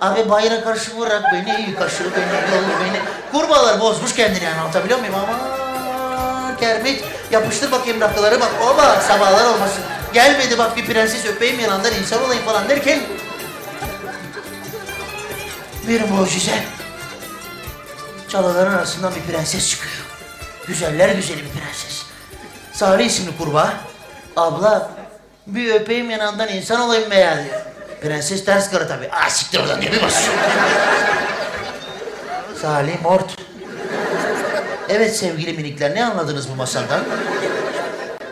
Abi bayrağa karşı bırak beni, kaşır beni, yol beni. Kurbağalar bozmuş kendini yani anlatabiliyor muyum ama kermit yapıştır bakayım rakıları bak oba sabahlar olmasın. Gelmedi bak bir prenses öpeyim yanından insan olayım falan derken bir mucize. Çalıların arasından bir prenses çıkıyor. Güzeller güzeli bir prenses. Salih isimli kurbağa. Abla bir öpeyim yanından insan olayım be ya diyor. Prenses ters karı tabii. Aa siktir oradan diye bir basıyor. Salih mort. Evet sevgili minikler ne anladınız bu masaldan?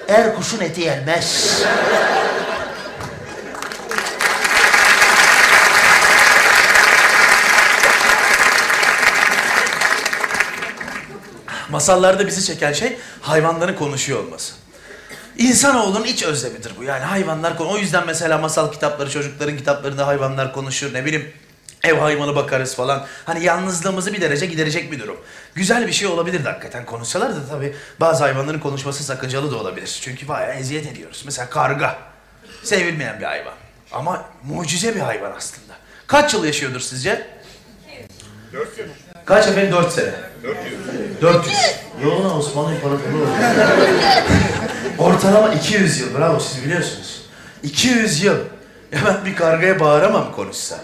Er kuşun eti yenmez. Masallarda bizi çeken şey hayvanların konuşuyor olması. İnsanoğlunun iç özlemidir bu. Yani hayvanlar konu. O yüzden mesela masal kitapları, çocukların kitaplarında hayvanlar konuşur. Ne bileyim ev hayvanı bakarız falan. Hani yalnızlığımızı bir derece giderecek bir durum. Güzel bir şey olabilirdi hakikaten konuşsalar da tabii bazı hayvanların konuşması sakıncalı da olabilir. Çünkü bayağı eziyet ediyoruz. Mesela karga. Sevilmeyen bir hayvan. Ama mucize bir hayvan aslında. Kaç yıl yaşıyordur sizce? Kaç efendim? Dört sene. 400. 400. Yoğun Osmanlı İmparatorluğu oldu. Ortalama 200 yıl. Bravo siz biliyorsunuz. 200 yıl. Ya ben bir kargaya bağıramam konuşsa.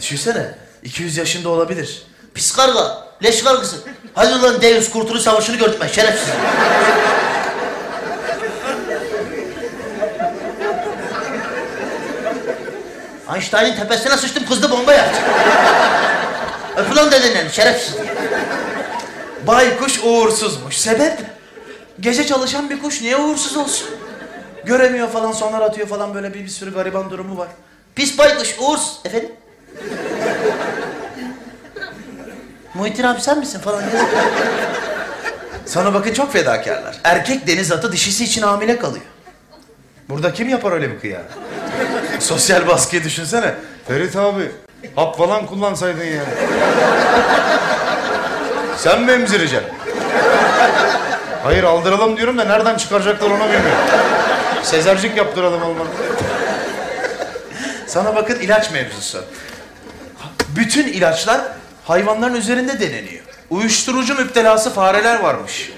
Düşünsene. 200 yaşında olabilir. Pis karga, leş kargısı. Hadi ulan Deus Kurtuluş Savaşı'nı gördüm ben şerefsiz. Einstein'in tepesine sıçtım kızdı bomba yaptı. Öp ulan dedenden şerefsiz. Baykuş uğursuzmuş. Sebep? Gece çalışan bir kuş niye uğursuz olsun? Göremiyor falan, sonar atıyor falan böyle bir, bir sürü gariban durumu var. Pis baykuş uğursuz. Efendim? Muhittin abi sen misin falan? Sana bakın çok fedakarlar. Erkek deniz atı dişisi için hamile kalıyor. Burada kim yapar öyle bir kıya? Sosyal baskıyı düşünsene. Ferit abi hap falan kullansaydın ya. Sen mi emzireceksin? Hayır aldıralım diyorum da nereden çıkaracaklar onu bilmiyorum. Sezercik yaptıralım olmadı. Sana bakın ilaç mevzusu. Bütün ilaçlar hayvanların üzerinde deneniyor. Uyuşturucu müptelası fareler varmış.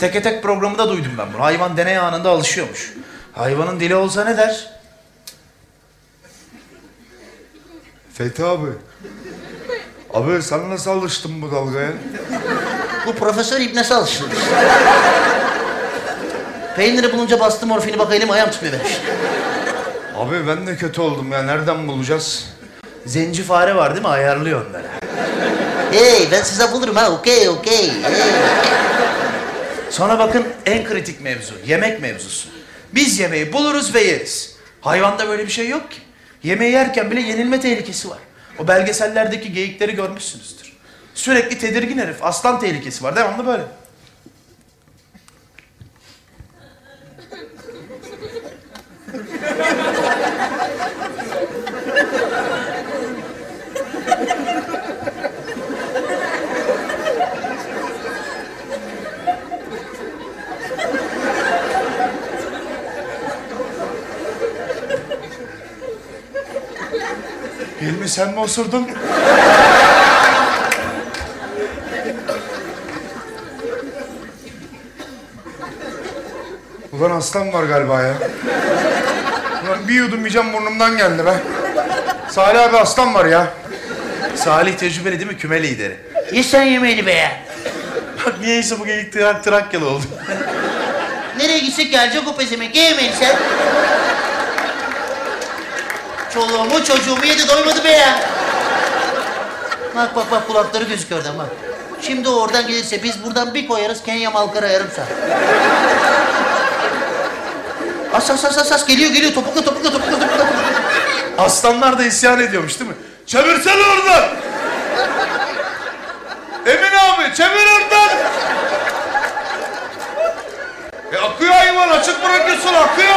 Teke tek programında duydum ben bunu. Hayvan deney anında alışıyormuş. Hayvanın dili olsa ne der? Fethi abi. Abi sen nasıl alıştın bu dalgaya? Bu profesör İbnesi alıştırmış. Peyniri bulunca bastı morfini bak elim ayağım tutmuyor benim. Abi ben de kötü oldum ya. Nereden bulacağız? Zenci fare var değil mi? Ayarlıyor onları. Hey ben size bulurum ha okey okey. Hey. Sonra bakın en kritik mevzu. Yemek mevzusu. Biz yemeği buluruz ve yeriz. Hayvanda böyle bir şey yok ki. Yemeği yerken bile yenilme tehlikesi var. O belgesellerdeki geyikleri görmüşsünüzdür. Sürekli tedirgin herif. Aslan tehlikesi var. Devamlı böyle. Hilmi sen mi osurdun? Ulan aslan var galiba ya. Ulan bir yudum yiyeceğim burnumdan geldi be. Salih abi aslan var ya. Salih tecrübeli değil mi? Küme lideri. Ye sen yemeğini be ya. Bak niyeyse bu geyik Trak Trakyalı oldu. Nereye gitsek gelecek o pezemek. Ye yemeğini sen. Çoluğumu çocuğumu yedi doymadı be ya. Bak bak bak kulakları gözüküyor oradan bak. Şimdi o oradan gelirse biz buradan bir koyarız Kenya Malkara yarım saat. As as as as as geliyor geliyor topukla topukla topukla topukla. Aslanlar da isyan ediyormuş değil mi? Çevirsene oradan. Emin abi çevir oradan. E akıyor hayvan açık bırakıyorsun akıyor.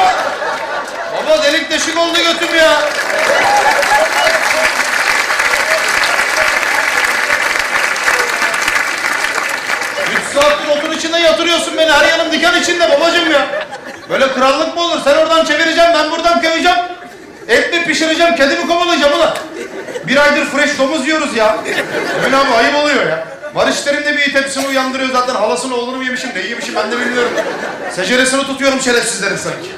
Baba delik deşik oldu götüm ya. Üç saattir otun içinde yatırıyorsun beni. Her yanım diken içinde babacım ya. Böyle krallık mı olur? Sen oradan çevireceğim, ben buradan köveceğim. Et mi pişireceğim, kedi mi kovalayacağım ulan? Bir aydır fresh domuz yiyoruz ya. Emin abi ayıp oluyor ya. Barış Terim de bir it hepsini uyandırıyor zaten. Halasının oğlunu mu yemişim, neyi yemişim ben de bilmiyorum. Seceresini tutuyorum şerefsizlerin sanki.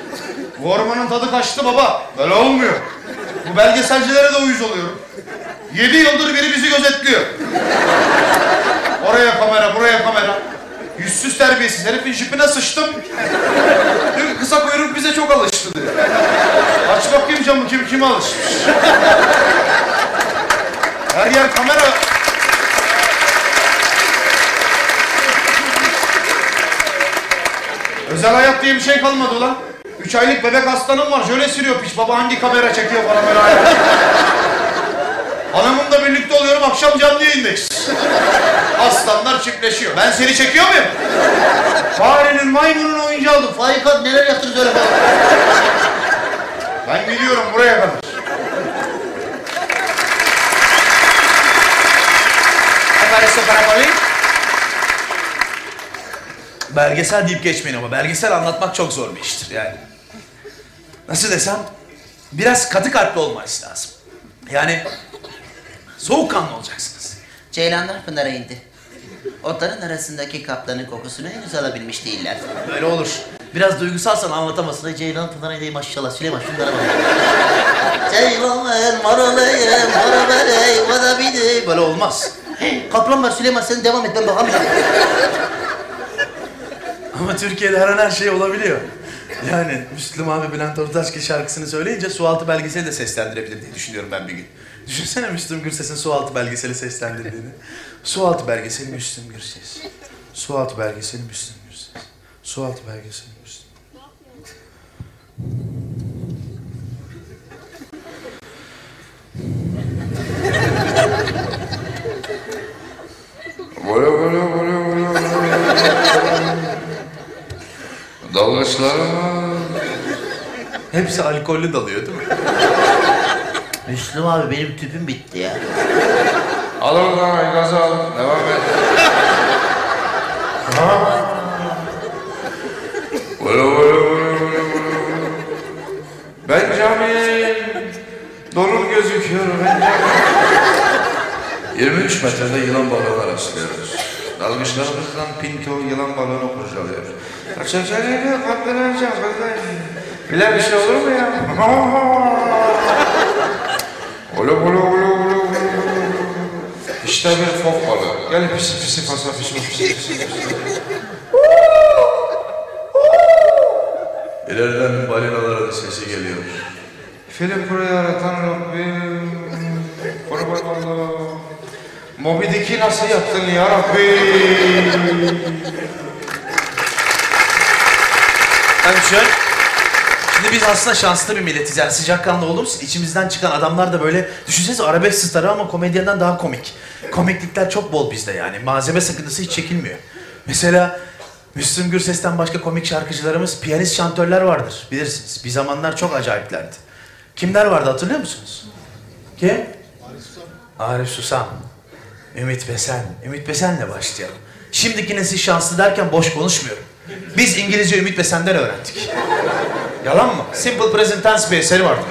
Bu ormanın tadı kaçtı baba. Böyle olmuyor. Bu belgeselcilere de uyuz oluyorum. Yedi yıldır biri bizi gözetliyor. Oraya kamera, buraya kamera. Yüzsüz terbiyesiz herifin jipine sıçtım. Ki kısa kuyruk bize çok alıştı diyor. Aç bakayım camı kim kime alışmış. Her yer kamera. Özel hayat diye bir şey kalmadı ulan. Üç aylık bebek hastanım var. Jöle sürüyor piç. Baba hangi kamera çekiyor falan böyle hayat. Hanımımla birlikte oluyorum akşam canlı yayındayız. Aslanlar çiftleşiyor. Ben seni çekiyor muyum? Farenin maymunun oyuncağı oldum. Faik abi neler yaptınız öyle falan. Ben gidiyorum buraya kadar. Aparece para Paris. Belgesel deyip geçmeyin ama belgesel anlatmak çok zor bir iştir yani. Nasıl desem biraz katı kalpli olmanız lazım. Yani soğukkanlı olacaksınız. Ceylanlar Pınar'a indi. Otların arasındaki kaplanın kokusunu henüz alabilmiş değiller. Böyle olur. Biraz duygusalsan anlatamazsın. Ay Ceylan Pınar'a indi maşallah. Süleyman şunlara bak. Ceylan maroleyim maroleyim bana bidi. Böyle olmaz. Kaplan var Süleyman sen devam et ben bakamayacağım. Ama Türkiye'de her an her şey olabiliyor. Yani Müslüm abi Bülent Ortaçgil şarkısını söyleyince Sualtı belgeseli de seslendirebilir diye düşünüyorum ben bir gün. Düşünsene Müslüm Gürses'in Sualtı belgeseli seslendirdiğini. Sualtı belgeseli Müslüm Gürses. Sualtı belgeseli Müslüm Gürses. Sualtı belgeseli Müslüm. Böyle böyle böyle. Dalgıçlarıma Hepsi alkollü dalıyor değil mi? Müslüm abi benim tüpüm bitti ya. al oradan gazı al. Devam et. Böyle böyle böyle böyle böyle. Benjamin. Donun gözüküyor Benjamin. 23 metrede yılan balığına rastlıyoruz. Dalgıçlarımızdan pinto yılan balığını kurcalıyor. Kaçacağını kaptıracağım kardeş. Bile bir şey olur mu ya? Ulu ulu ulu ulu ulu. İşte bir fok balığı. Gel pisi pisi fasa pisi pisi pisi pisi. İleriden balinaların sesi geliyor. Film kurayı yaratan Rabbim. Kurban Allah. Moby Dick'i nasıl yaptın ya Rabbi? Yani şöyle, şimdi biz aslında şanslı bir milletiz. Yani sıcakkanlı olduğumuz için içimizden çıkan adamlar da böyle, düşünsenize arabesk starı ama komedyenden daha komik. Komiklikler çok bol bizde yani. Malzeme sıkıntısı hiç çekilmiyor. Mesela Müslüm Gürses'ten başka komik şarkıcılarımız, piyanist şantörler vardır. Bilirsiniz. Bir zamanlar çok acayiplerdi. Kimler vardı hatırlıyor musunuz? Kim? Arif Susam. Ümit Besen. Ümit Besen'le başlayalım. Şimdiki nesil şanslı derken boş konuşmuyorum. Biz İngilizce Ümit Besen'den öğrendik. Yalan mı? Simple Present Tense bir eseri vardı.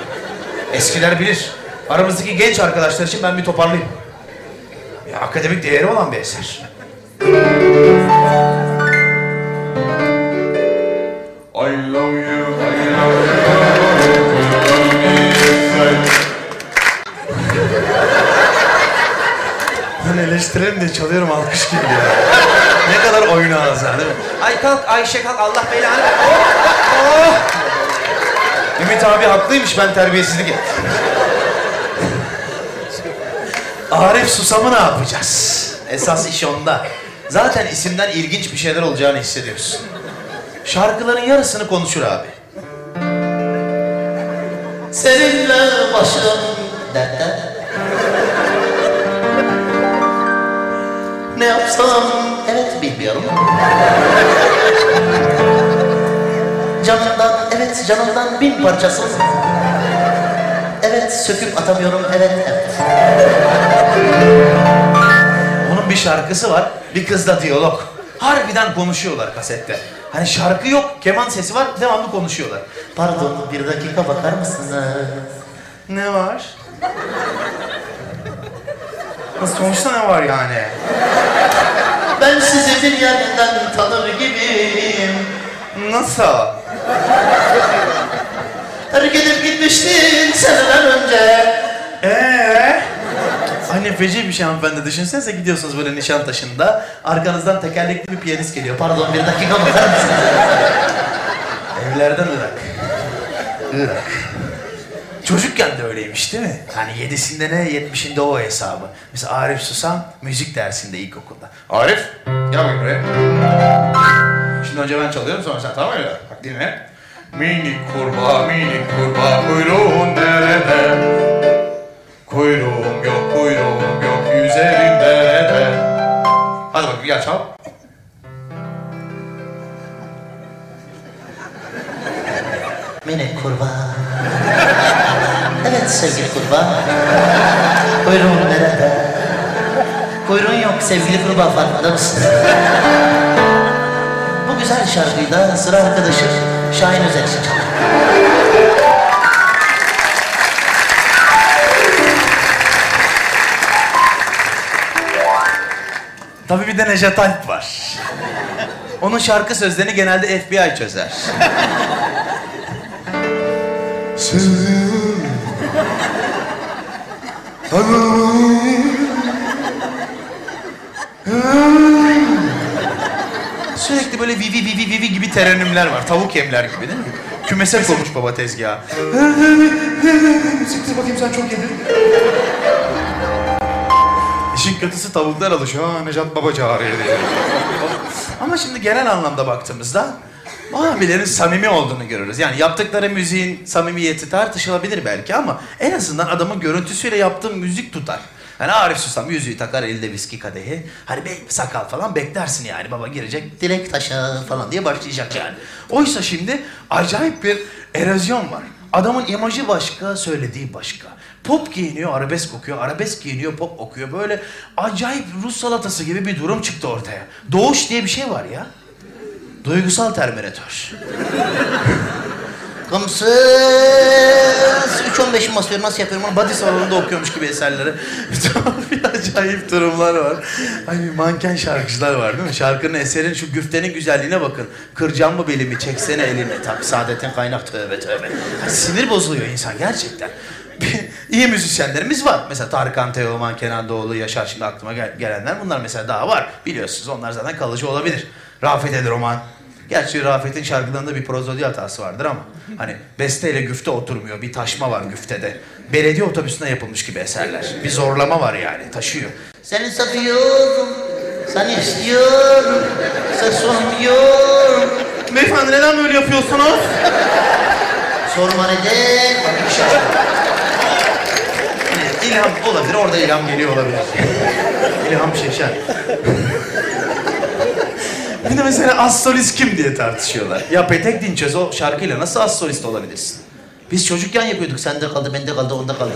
Eskiler bilir. Aramızdaki genç arkadaşlar için ben bir toparlayayım. Ya, akademik değeri olan bir eser. I love you, eleştirelim diye çalıyorum alkış gibi ya. ne kadar oyun ha, değil mi? Ay kalk Ayşe kalk Allah belanı ver. Oh, oh. Ümit abi haklıymış ben terbiyesizlik ettim. Arif Susam'ı ne yapacağız? Esas iş onda. Zaten isimden ilginç bir şeyler olacağını hissediyorsun. Şarkıların yarısını konuşur abi. Seninle başım dertte. Ne yapsam evet bilmiyorum. Canımdan evet canımdan bin parçasın. Evet söküp atamıyorum evet evet. Onun bir şarkısı var, bir kızla diyalog. Harbiden konuşuyorlar kasette. Hani şarkı yok, keman sesi var, devamlı konuşuyorlar. Pardon bir dakika bakar mısınız? Ne var? Sonuçta ne var yani? Ben sizi bir yerden tanır gibiyim. Nasıl? Terk edip gitmiştin seneler önce. Ee? Anne feci bir şey hanımefendi. Düşünsenize gidiyorsunuz böyle Nişantaşı'nda. Arkanızdan tekerlekli bir piyanist geliyor. Pardon Pardon bir dakika bakar mısınız? evlerden Irak. Irak. Çocukken de öyleymiş değil mi? Yani yedisinde ne, yetmişinde o hesabı. Mesela Arif Susam müzik dersinde ilkokulda. Arif, gel bakayım buraya. Şimdi önce ben çalıyorum sonra sen tamam mı? Bak dinle. Minik kurbağa, minik kurbağa, kuyruğun derede. Kuyruğum yok, kuyruğum yok, yüzerim derede. Hadi bakayım gel çal. Minik kurbağa. Evet sevgili kurbağa. Kuyruğun nerede? Kuyruğun yok sevgili kurbağa farkında mısın? Bu güzel şarkıyı da sıra arkadaşı Şahin Özer için çalıyor. Tabii bir de Nejat Alp var. Onun şarkı sözlerini genelde FBI çözer. Sevdim. Sürekli böyle vivi vivi vivi gibi terennümler var. Tavuk yemler gibi değil mi? Kümese kurmuş baba tezgahı. Siktir bakayım sen çok yedin. İşin kötüsü tavuklar alışıyor. Necat Baba çağırıyor diye. Ama şimdi genel anlamda baktığımızda abilerin samimi olduğunu görürüz. Yani yaptıkları müziğin samimiyeti tartışılabilir belki ama en azından adamın görüntüsüyle yaptığı müzik tutar. Hani Arif Susam yüzüğü takar elde viski kadehi. Hani be, sakal falan beklersin yani baba girecek dilek taşı falan diye başlayacak yani. Oysa şimdi acayip bir erozyon var. Adamın imajı başka, söylediği başka. Pop giyiniyor, arabesk okuyor, arabesk giyiniyor, pop okuyor. Böyle acayip Rus salatası gibi bir durum çıktı ortaya. Doğuş diye bir şey var ya. Duygusal terminatör. Gamsız 3.15'in basıyorum nasıl yapıyorum onu body salonunda okuyormuş gibi eserleri. bir acayip durumlar var. Hani manken şarkıcılar var değil mi? Şarkının eserin şu güftenin güzelliğine bakın. Kıracağım mı belimi çeksene elini. Tabii saadetin kaynak tövbe tövbe. Hani sinir bozuluyor insan gerçekten. İyi müzisyenlerimiz var. Mesela Tarkan Teoman, Kenan Doğulu, Yaşar şimdi aklıma gel- gelenler bunlar mesela daha var. Biliyorsunuz onlar zaten kalıcı olabilir. Rafet El Roman. Gerçi Rafet'in şarkılarında bir prozodi hatası vardır ama hani besteyle güfte oturmuyor. Bir taşma var güftede. Belediye otobüsüne yapılmış gibi eserler. Bir zorlama var yani taşıyor. Seni seviyorum, seni istiyorum, sen sormuyorum. Beyefendi neden böyle yapıyorsunuz? Sorma neden? Bak bir şey. İlham olabilir. Orada ilham geliyor olabilir. ilham şeşer. Bir de mesela az kim diye tartışıyorlar. Ya Petek Dinçöz o şarkıyla nasıl az olabilirsin? Biz çocukken yapıyorduk. Sende kaldı, bende kaldı, onda kaldı.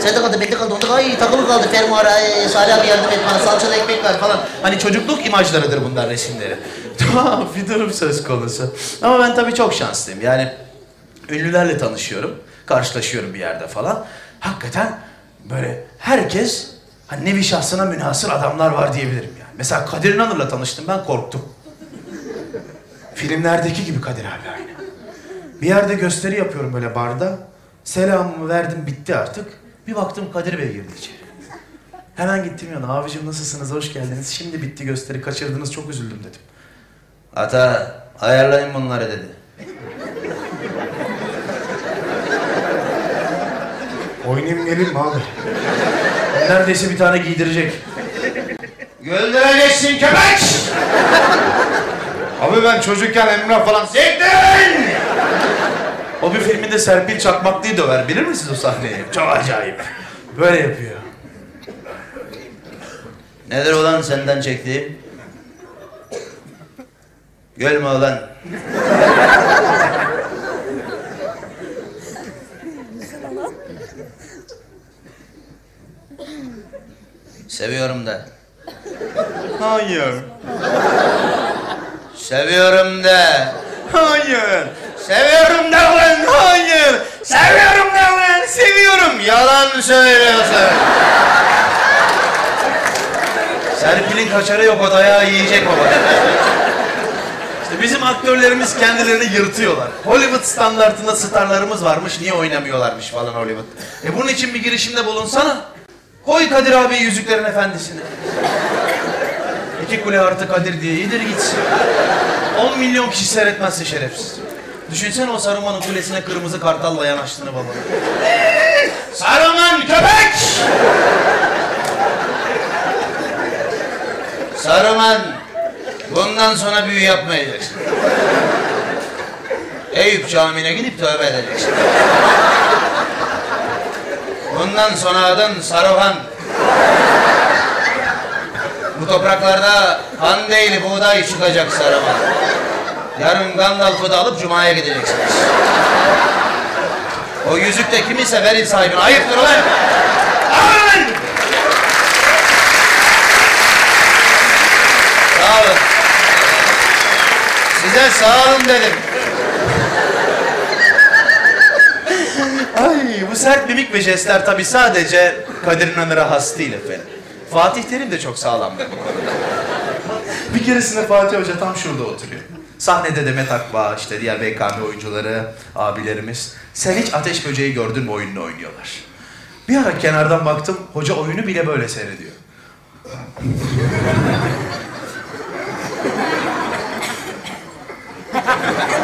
Sende kaldı, bende kaldı, onda kaldı. Ay takılı kaldı. Fermuar, ay, Salih abi yardım et bana. Salçalı ekmek ver falan. Hani çocukluk imajlarıdır bunlar resimleri. Tamam bir durum söz konusu. Ama ben tabii çok şanslıyım. Yani ünlülerle tanışıyorum. Karşılaşıyorum bir yerde falan. Hakikaten böyle herkes hani nevi şahsına münhasır adamlar var diyebilirim. Mesela Kadir İnanır'la tanıştım ben korktum. Filmlerdeki gibi Kadir abi aynı. Bir yerde gösteri yapıyorum böyle barda. Selamımı verdim bitti artık. Bir baktım Kadir Bey girdi içeri. Hemen gittim yana. Abicim nasılsınız? Hoş geldiniz. Şimdi bitti gösteri. Kaçırdınız. Çok üzüldüm dedim. Ata ayarlayın bunları dedi. Oynayayım geleyim abi? Neredeyse bir tane giydirecek. Güldüreceksin köpek! Abi ben çocukken Emrah falan... Siktirin! O bir filminde Serpil Çakmaklı'yı döver. Bilir misiniz o sahneyi? Çok acayip. Böyle yapıyor. Nedir olan senden çektiğim? Gülme olan. Seviyorum da. Hayır. Seviyorum da. Hayır. Seviyorum da ulan hayır. Seviyorum da ulan seviyorum. Yalan söylüyorsun. Serpil'in kaçarı yok o dayağı yiyecek baba. İşte bizim aktörlerimiz kendilerini yırtıyorlar. Hollywood standartında starlarımız varmış, niye oynamıyorlarmış falan Hollywood. E bunun için bir girişimde bulunsana. Koy Kadir abi Yüzüklerin Efendisi'ni. İki kule artı Kadir diye yedir gitsin. 10 milyon kişi seyretmezse şerefsiz. Düşünsene o Saruman'ın kulesine kırmızı kartalla yanaştığını baba. Saruman köpek! Saruman, bundan sonra büyü yapmayacaksın. Eyüp Camii'ne gidip tövbe edeceksin. Bundan sonra adın Saruhan. Bu topraklarda kan değil buğday çıkacak Saruman. Yarın Gandalf'ı da alıp Cuma'ya gideceksiniz. O yüzük de kiminse verin sahibine. Ayıptır ulan. Ay! Sağ olun. Size sağ olun dedim. Ay bu sert mimik ve jestler tabi sadece Kadir İnanır'a has değil efendim. Fatih Terim de çok sağlamdır bu konuda. Bir keresinde Fatih Hoca tam şurada oturuyor. Sahnede Demet Akbağ, işte diğer BKM oyuncuları, abilerimiz. Sen hiç Ateş Böceği gördün mü oyununu oynuyorlar. Bir ara kenardan baktım, hoca oyunu bile böyle seyrediyor.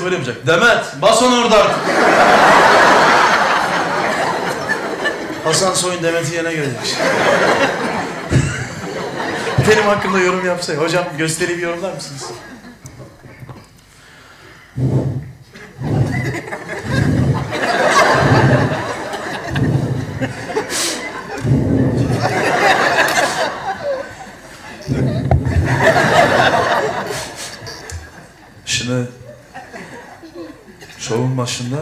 Dizi böyle yapacak. Demet, bas onu orada artık. Hasan Soyun Demet'in yerine gelmiş. Benim hakkımda yorum yapsay. Hocam gösteri bir yorumlar mısınız? Şimdi şovun başında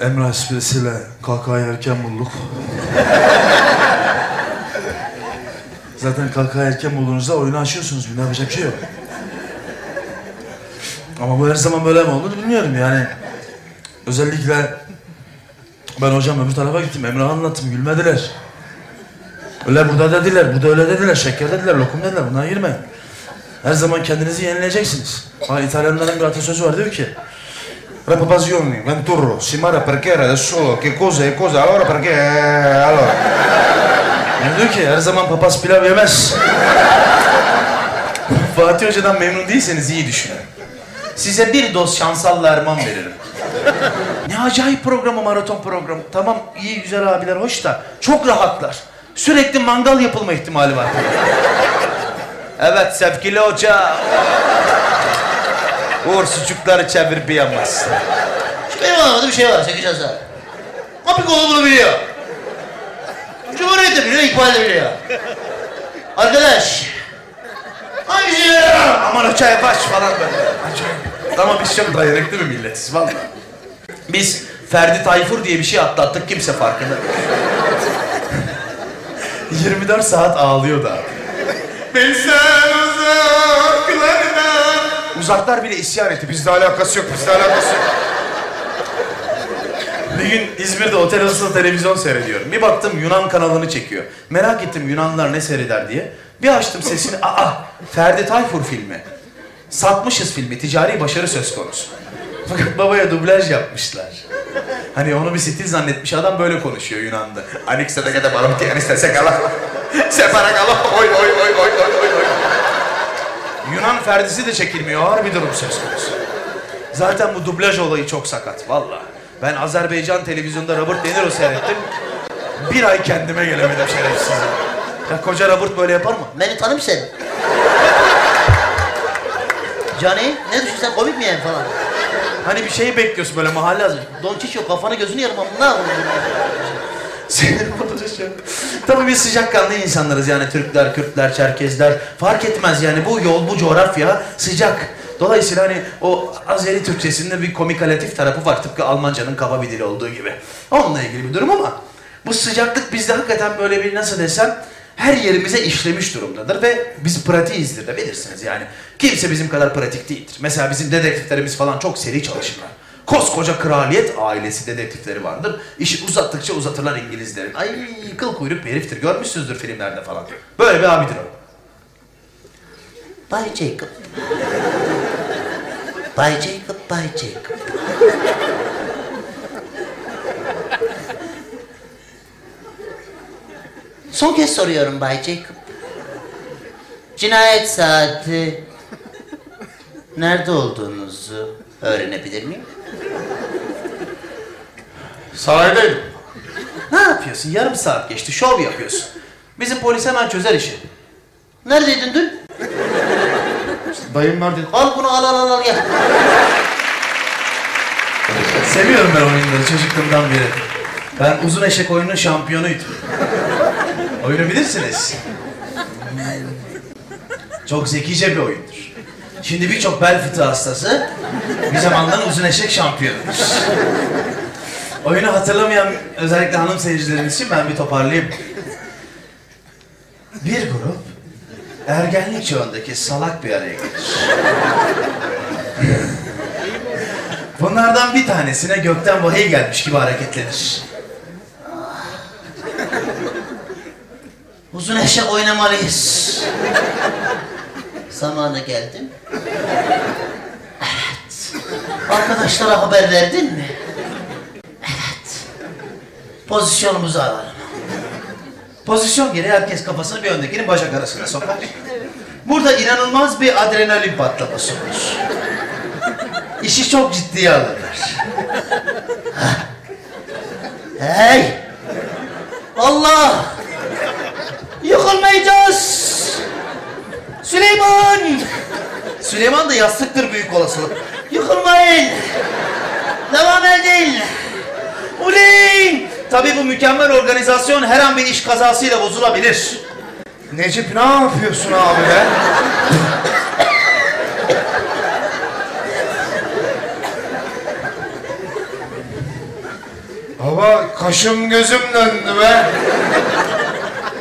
Emrah esprisiyle kahkahayı erken bulduk. Zaten kahkahayı erken bulduğunuzda oyunu açıyorsunuz. Bunda yapacak bir şey yok. Ama bu her zaman böyle mi olur bilmiyorum yani. Özellikle ben hocam öbür tarafa gittim. Emrah'a anlattım. Gülmediler. Öyle burada dediler, burada öyle dediler, şeker dediler, lokum dediler. Bundan girmeyin. Her zaman kendinizi yenileyeceksiniz. Ha, İtalyanların bir atasözü var diyor ki Repapazioni, Venturro, si mara perché adesso che cosa e cosa allora perché allora. Yani diyor ki her zaman papaz pilav yemez. Fatih Hoca'dan memnun değilseniz iyi düşünün. Size bir doz şansal erman veririm. ne acayip programı maraton programı. Tamam iyi güzel abiler hoş da çok rahatlar. Sürekli mangal yapılma ihtimali var. Evet sevgili hoca. Uğur sucukları çevir bir yamaz. Şu benim anlamadığım bir şey var Sekiz Hasan. Apikoğlu bunu biliyor. Cumhuriyet de biliyor, İkbal de biliyor. Arkadaş. Hangisi? Aman hoca yavaş falan böyle. Acayip. Ama biz çok dayanıklı bir milletiz vallahi. Biz Ferdi Tayfur diye bir şey atlattık kimse farkında. değil. 24 saat ağlıyordu abi. Bilsen uzaklardan. Uzaklar bile isyan etti. Biz Bizle alakası yok, bizle alakası yok. bir gün İzmir'de otel odasında televizyon seyrediyorum. Bir baktım Yunan kanalını çekiyor. Merak ettim Yunanlılar ne seyreder diye. Bir açtım sesini. Aa Ferdi Tayfur filmi. Satmışız filmi. Ticari başarı söz konusu. Fakat babaya dublaj yapmışlar. Hani onu bir stil zannetmiş adam böyle konuşuyor Yunan'da. Anikse de gede barom ki aniste sekala. Separa kala. Oy oy oy oy oy oy oy. Yunan Ferdisi de çekilmiyor. Ağır bir durum söz konusu. Zaten bu dublaj olayı çok sakat vallahi. Ben Azerbaycan televizyonda Robert De Niro seyrettim. Bir ay kendime gelemedim şerefsiz. Ya koca Robert böyle yapar mı? Beni tanır mısın? Cani, ne düşünsen komik mi yani falan? Hani bir şeyi bekliyorsun böyle mahalle azı. Don Çiço kafanı gözünü yarım ne yapalım? Tabii biz sıcakkanlı insanlarız yani Türkler, Kürtler, Çerkezler. Fark etmez yani bu yol, bu coğrafya sıcak. Dolayısıyla hani o Azeri Türkçesinde bir komikalatif tarafı var. Tıpkı Almancanın kaba bir dili olduğu gibi. Onunla ilgili bir durum ama bu sıcaklık bizde hakikaten böyle bir nasıl desem her yerimize işlemiş durumdadır ve biz pratiğizdir de bilirsiniz yani. Kimse bizim kadar pratik değildir. Mesela bizim dedektiflerimiz falan çok seri çalışırlar. Koskoca kraliyet ailesi dedektifleri vardır. İşi uzattıkça uzatırlar İngilizlerin. Ay kıl kuyruk bir heriftir. Görmüşsünüzdür filmlerde falan. Böyle bir abidir o. Bay Jacob. Bay Jacob, Bay Jacob. Son kez soruyorum Bay Jacob. Cinayet saati nerede olduğunuzu öğrenebilir miyim? Sahildeydim. Ne yapıyorsun? Yarım saat geçti. Şov yapıyorsun. Bizim polis hemen çözer işi. Neredeydin dün? Dayım nerede? Al bunu al al al al gel. Seviyorum ben oyunları çocukluğumdan beri. Ben uzun eşek oyununun şampiyonuydum. Oyunu bilirsiniz. Çok zekice bir oyundur. Şimdi birçok bel fıtığı hastası bir zamanların uzun eşek şampiyonudur. Oyunu hatırlamayan özellikle hanım seyircilerimiz için ben bir toparlayayım. Bir grup ergenlik çağındaki salak bir araya gelir. Bunlardan bir tanesine gökten vahiy gelmiş gibi hareketlenir. Uzun eşek oynamalıyız. Zamanı geldi mi? Evet. Arkadaşlara haber verdin mi? Evet. Pozisyonumuzu alalım. Pozisyon gereği herkes kafasını bir öndekinin bacak arasına sokar. Burada inanılmaz bir adrenalin patlaması olur. İşi çok ciddiye alırlar. Hey! Allah! Yıkılmayacağız! Süleyman! Süleyman da yastıktır büyük olasılık. Yıkılmayın! Devam edin! Uleyn! Tabii bu mükemmel organizasyon her an bir iş kazasıyla bozulabilir. Necip ne yapıyorsun abi be? Baba kaşım gözüm döndü be.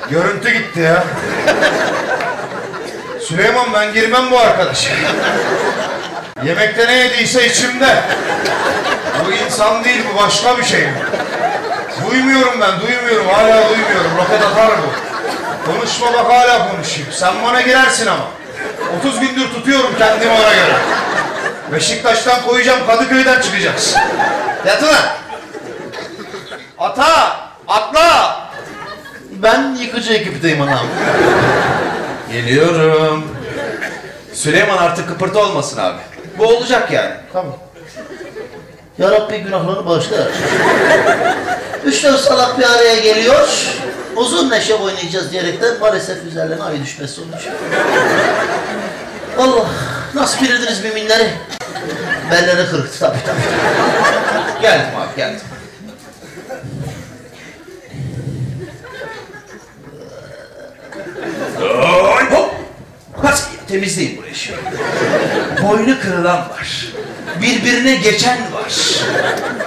Görüntü gitti ya. Süleyman ben girmem bu arkadaşa. Yemekte ne yediyse içimde. Bu insan değil bu başka bir şey. Duymuyorum ben duymuyorum hala duymuyorum. Roket atar bu. Konuşma bak hala konuşayım. Sen bana girersin ama. 30 gündür tutuyorum kendimi ona göre. Beşiktaş'tan koyacağım Kadıköy'den çıkacaksın. Yatın! Ata! Atla! Ben yıkıcı ekipteyim anam. Geliyorum. Süleyman artık kıpırtı olmasın abi. Bu olacak yani. Tamam. Ya Rabbi günahlarını bağışla. Üç dört salak bir araya geliyor. Uzun neşe oynayacağız diyerekten maalesef üzerlerine ay düşmesi sonuç. Allah nasıl bilirdiniz müminleri? Belleri kırıktı tabii tabii. Geldim abi geldim. Kaç temizleyin bu işi. Boynu kırılan var. Birbirine geçen var.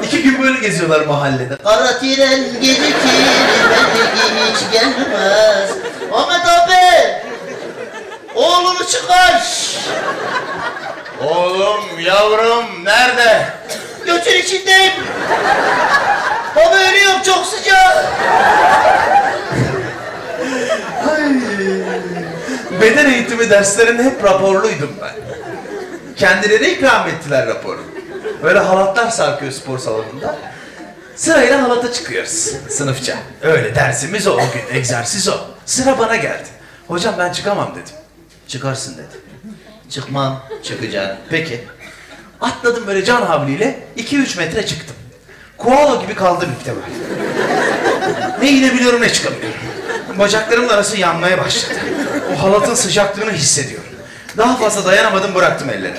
İki gün böyle geziyorlar mahallede. Kara tren gecikir, beni hiç gelmez. Ahmet abi! Oğlunu çıkar! Oğlum, yavrum nerede? Götür içindeyim! Baba ölüyorum çok sıcak! Beden eğitimi derslerinde hep raporluydum ben. Kendileri ikram ettiler raporu. Böyle halatlar sarkıyor spor salonunda. Sırayla halata çıkıyoruz sınıfça. Öyle dersimiz o, o gün egzersiz o. Sıra bana geldi. Hocam ben çıkamam dedim. Çıkarsın dedi. Çıkmam. Çıkacaksın. Peki. Atladım böyle can havliyle 2-3 metre çıktım. Koala gibi kaldım ipte böyle. Ne inebiliyorum ne çıkamıyorum. Bacaklarımın arası yanmaya başladı. O halatın sıcaklığını hissediyorum. Daha fazla dayanamadım bıraktım ellerimi.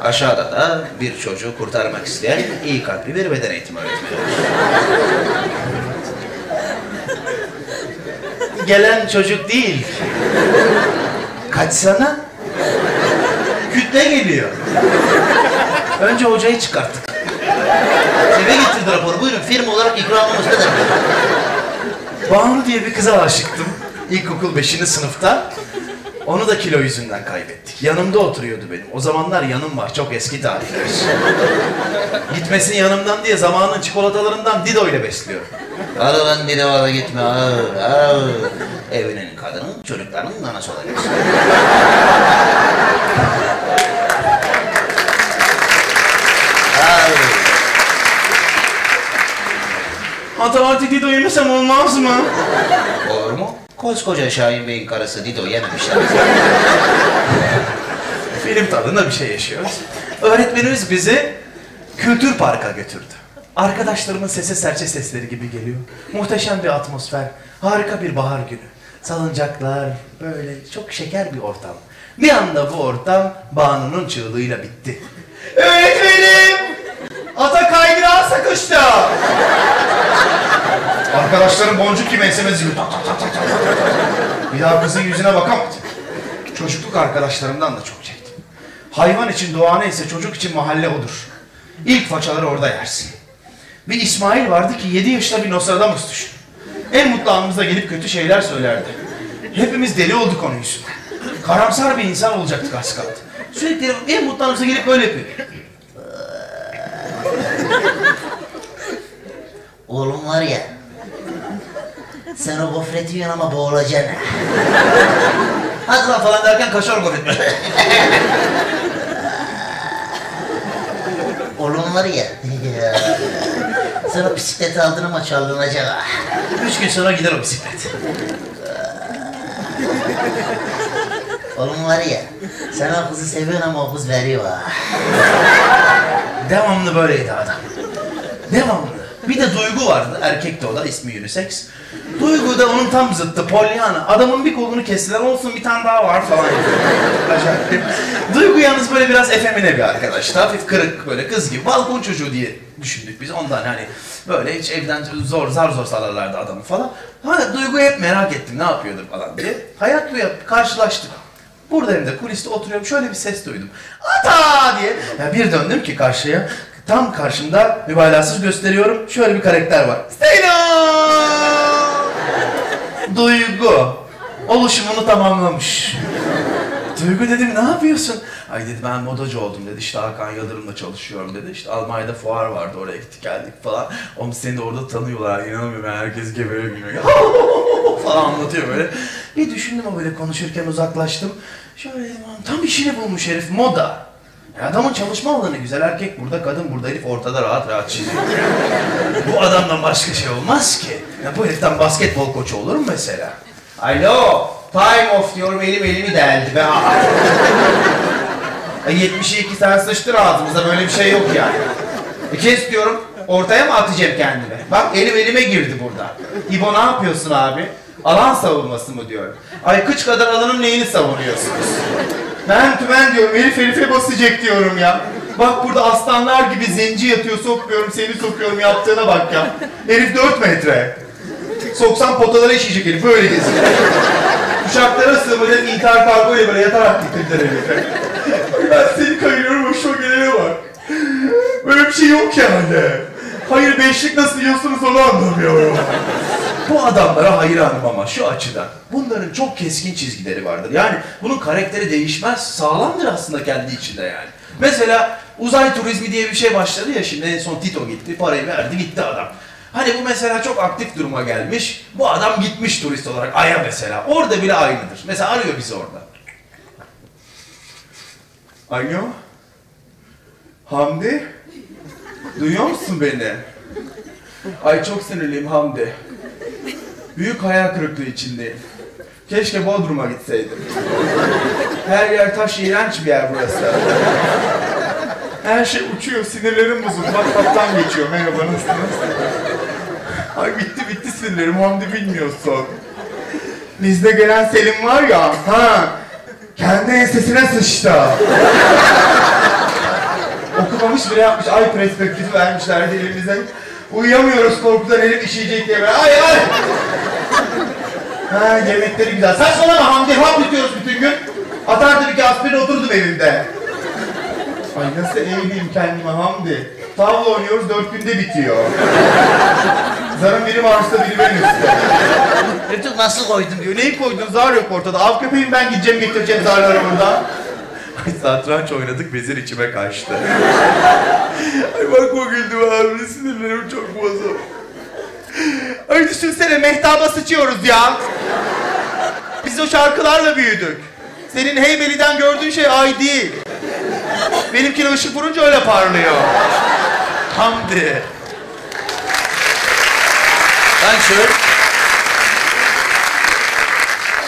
Aşağıda da bir çocuğu kurtarmak isteyen iyi kalpli bir beden eğitimi öğretmeni. Gelen çocuk değil. Kaçsana. Kütle geliyor. Önce hocayı çıkarttık. Eve getirdi raporu. Buyurun firma olarak ikramımız nedir? Banu diye bir kıza aşıktım. İlkokul 5. sınıfta. Onu da kilo yüzünden kaybettik. Yanımda oturuyordu benim. O zamanlar yanım var. Çok eski tarihler. Gitmesin yanımdan diye zamanın çikolatalarından Dido ile besliyorum. Aradan bir devada gitme. Ağır, ağır. Evinin kadının, çocuklarının nanası olacaksın. Matematik Dido yemesem olmaz mı? Olur mu? Koskoca Şahin Bey'in karısı Dido yememişler. Film tadında bir şey yaşıyoruz. Öğretmenimiz bizi kültür parka götürdü. Arkadaşlarımın sesi serçe sesleri gibi geliyor. Muhteşem bir atmosfer, harika bir bahar günü. Salıncaklar, böyle çok şeker bir ortam. Bir anda bu ortam Banu'nun çığlığıyla bitti. Öğretmenim! Ata kaydırağa sıkıştı! Arkadaşlarım boncuk gibi enseme zili. Bir daha kızın yüzüne bakamadım. Çocukluk arkadaşlarımdan da çok çektim. Hayvan için doğane ise çocuk için mahalle odur. İlk façaları orada yersin. Bir İsmail vardı ki 7 yaşında bir Nostradamus düşün. En mutlu anımıza gelip kötü şeyler söylerdi. Hepimiz deli olduk onun yüzünden. Karamsar bir insan olacaktık az kaldı. Sürekli en mutlu anımıza gelip böyle yapıyor. Oğlum var ya. Sen o gofreti yiyorsun ama boğulacaksın. ha. Hadi lan falan derken kaşar gofret. Oğlum var ya. Sen o bisikleti aldın ama çalınacak ha. Üç gün sonra gider o bisiklet. Oğlum var ya. Sen o kızı seviyorsun ama o kız veriyor ha. Devamlı böyleydi adam. Devamlı. Bir de Duygu vardı. Erkekti o da ismi unisex. Duygu da onun tam zıttı. Pollyanna. Adamın bir kolunu kestiler. Olsun bir tane daha var falan. Duygu yalnız böyle biraz efemine bir arkadaştı. Hafif kırık böyle kız gibi. Balkon çocuğu diye düşündük biz. Ondan hani böyle hiç evden zor zar zor salarlardı adamı falan. Ha Duygu'yu hep merak ettim ne yapıyordur falan diye. Hayat bu ya karşılaştık. Buradayım da kuliste oturuyorum şöyle bir ses duydum. Ata diye. Ya bir döndüm ki karşıya. Tam karşımda mübalağasız gösteriyorum. Şöyle bir karakter var. Zeyno! Duygu. Oluşumunu tamamlamış. Duygu dedim ne yapıyorsun? Ay dedi ben modacı oldum dedi. İşte Hakan Yıldırım'la çalışıyorum dedi. İşte Almanya'da fuar vardı oraya gittik geldik falan. Oğlum seni de orada tanıyorlar. İnanamıyorum ben herkes geberiyor gülüyor. falan anlatıyor böyle. Bir düşündüm o böyle konuşurken uzaklaştım. Şöyle dedim "Lan tam işini bulmuş herif moda. Ya adamın çalışma alanı güzel erkek burada kadın burada herif ortada rahat rahat çiziyor. bu adamdan başka şey olmaz ki. Ya bu heriften basketbol koçu olur mu mesela? Alo, time off diyorum elim elimi deldi be. Aa. Ay 72 sen sıçtır ağzımıza böyle bir şey yok yani. E kes diyorum ortaya mı atacağım kendimi? Bak elim elime girdi burada. İbo ne yapıyorsun abi? Alan savunması mı diyorum. Ay kıç kadar alanın neyini savunuyorsunuz? Ben tümen diyorum herif herife basacak diyorum ya. Bak burada aslanlar gibi zenci yatıyor sokmuyorum seni sokuyorum yaptığına bak ya. Herif 4 metre. Soksam potalara işeyecek herif böyle geziyor. Uçaklara sığmayacak intihar kargoyla böyle yatarak getirdiler herife. Ben seni kayırıyorum hoşuma gelene bak. Böyle bir şey yok yani. Hayır beşlik nasıl yiyorsunuz onu anlamıyorum. Bu adamlara hayranım ama şu açıdan. Bunların çok keskin çizgileri vardır. Yani bunun karakteri değişmez. Sağlamdır aslında kendi içinde yani. Mesela uzay turizmi diye bir şey başladı ya şimdi en son Tito gitti. Parayı verdi gitti adam. Hani bu mesela çok aktif duruma gelmiş. Bu adam gitmiş turist olarak Ay'a mesela. Orada bile aynıdır. Mesela arıyor bizi orada. Alo? Hamdi? Duyuyor musun beni? Ay çok sinirliyim Hamdi. Büyük hayal kırıklığı içindeyim. Keşke Bodrum'a gitseydim. Her yer taş, iğrenç bir yer burası. Her şey uçuyor, sinirlerim bozuldu. Bak kaptan geçiyor, merhaba nasılsınız? Ay bitti bitti sinirlerim, Hamdi bilmiyorsun. Bizde gelen Selim var ya, ha, kendi ensesine sıçtı. Okumamış bile yapmış, ay perspektifi vermişlerdi elimize. Uyuyamıyoruz korkudan herif işeyecek diye böyle, ay ay! Ha yemekleri güzel. Saçmalama Hamdi, hap yutuyoruz bütün gün. Atardım iki aspirin oturdum evimde. Ay nasıl eğleyeyim kendime Hamdi. Tavla oynuyoruz dört günde bitiyor. Zarın biri varsa biri benim üstte. Rıtık nasıl koydun diyor. Neyi koydun? Zar yok ortada. Av köpeğim ben gideceğim getireceğim zarları buradan. Satranç oynadık vezir içime kaçtı. Ay bak o güldüm abi sinirlerim çok bozuldu. Ay düşünsene mehtaba sıçıyoruz ya. Biz o şarkılarla büyüdük. Senin Heybeli'den gördüğün şey ay değil. Benimkine ışık vurunca öyle parlıyor. Hamdi. Ben şöyle...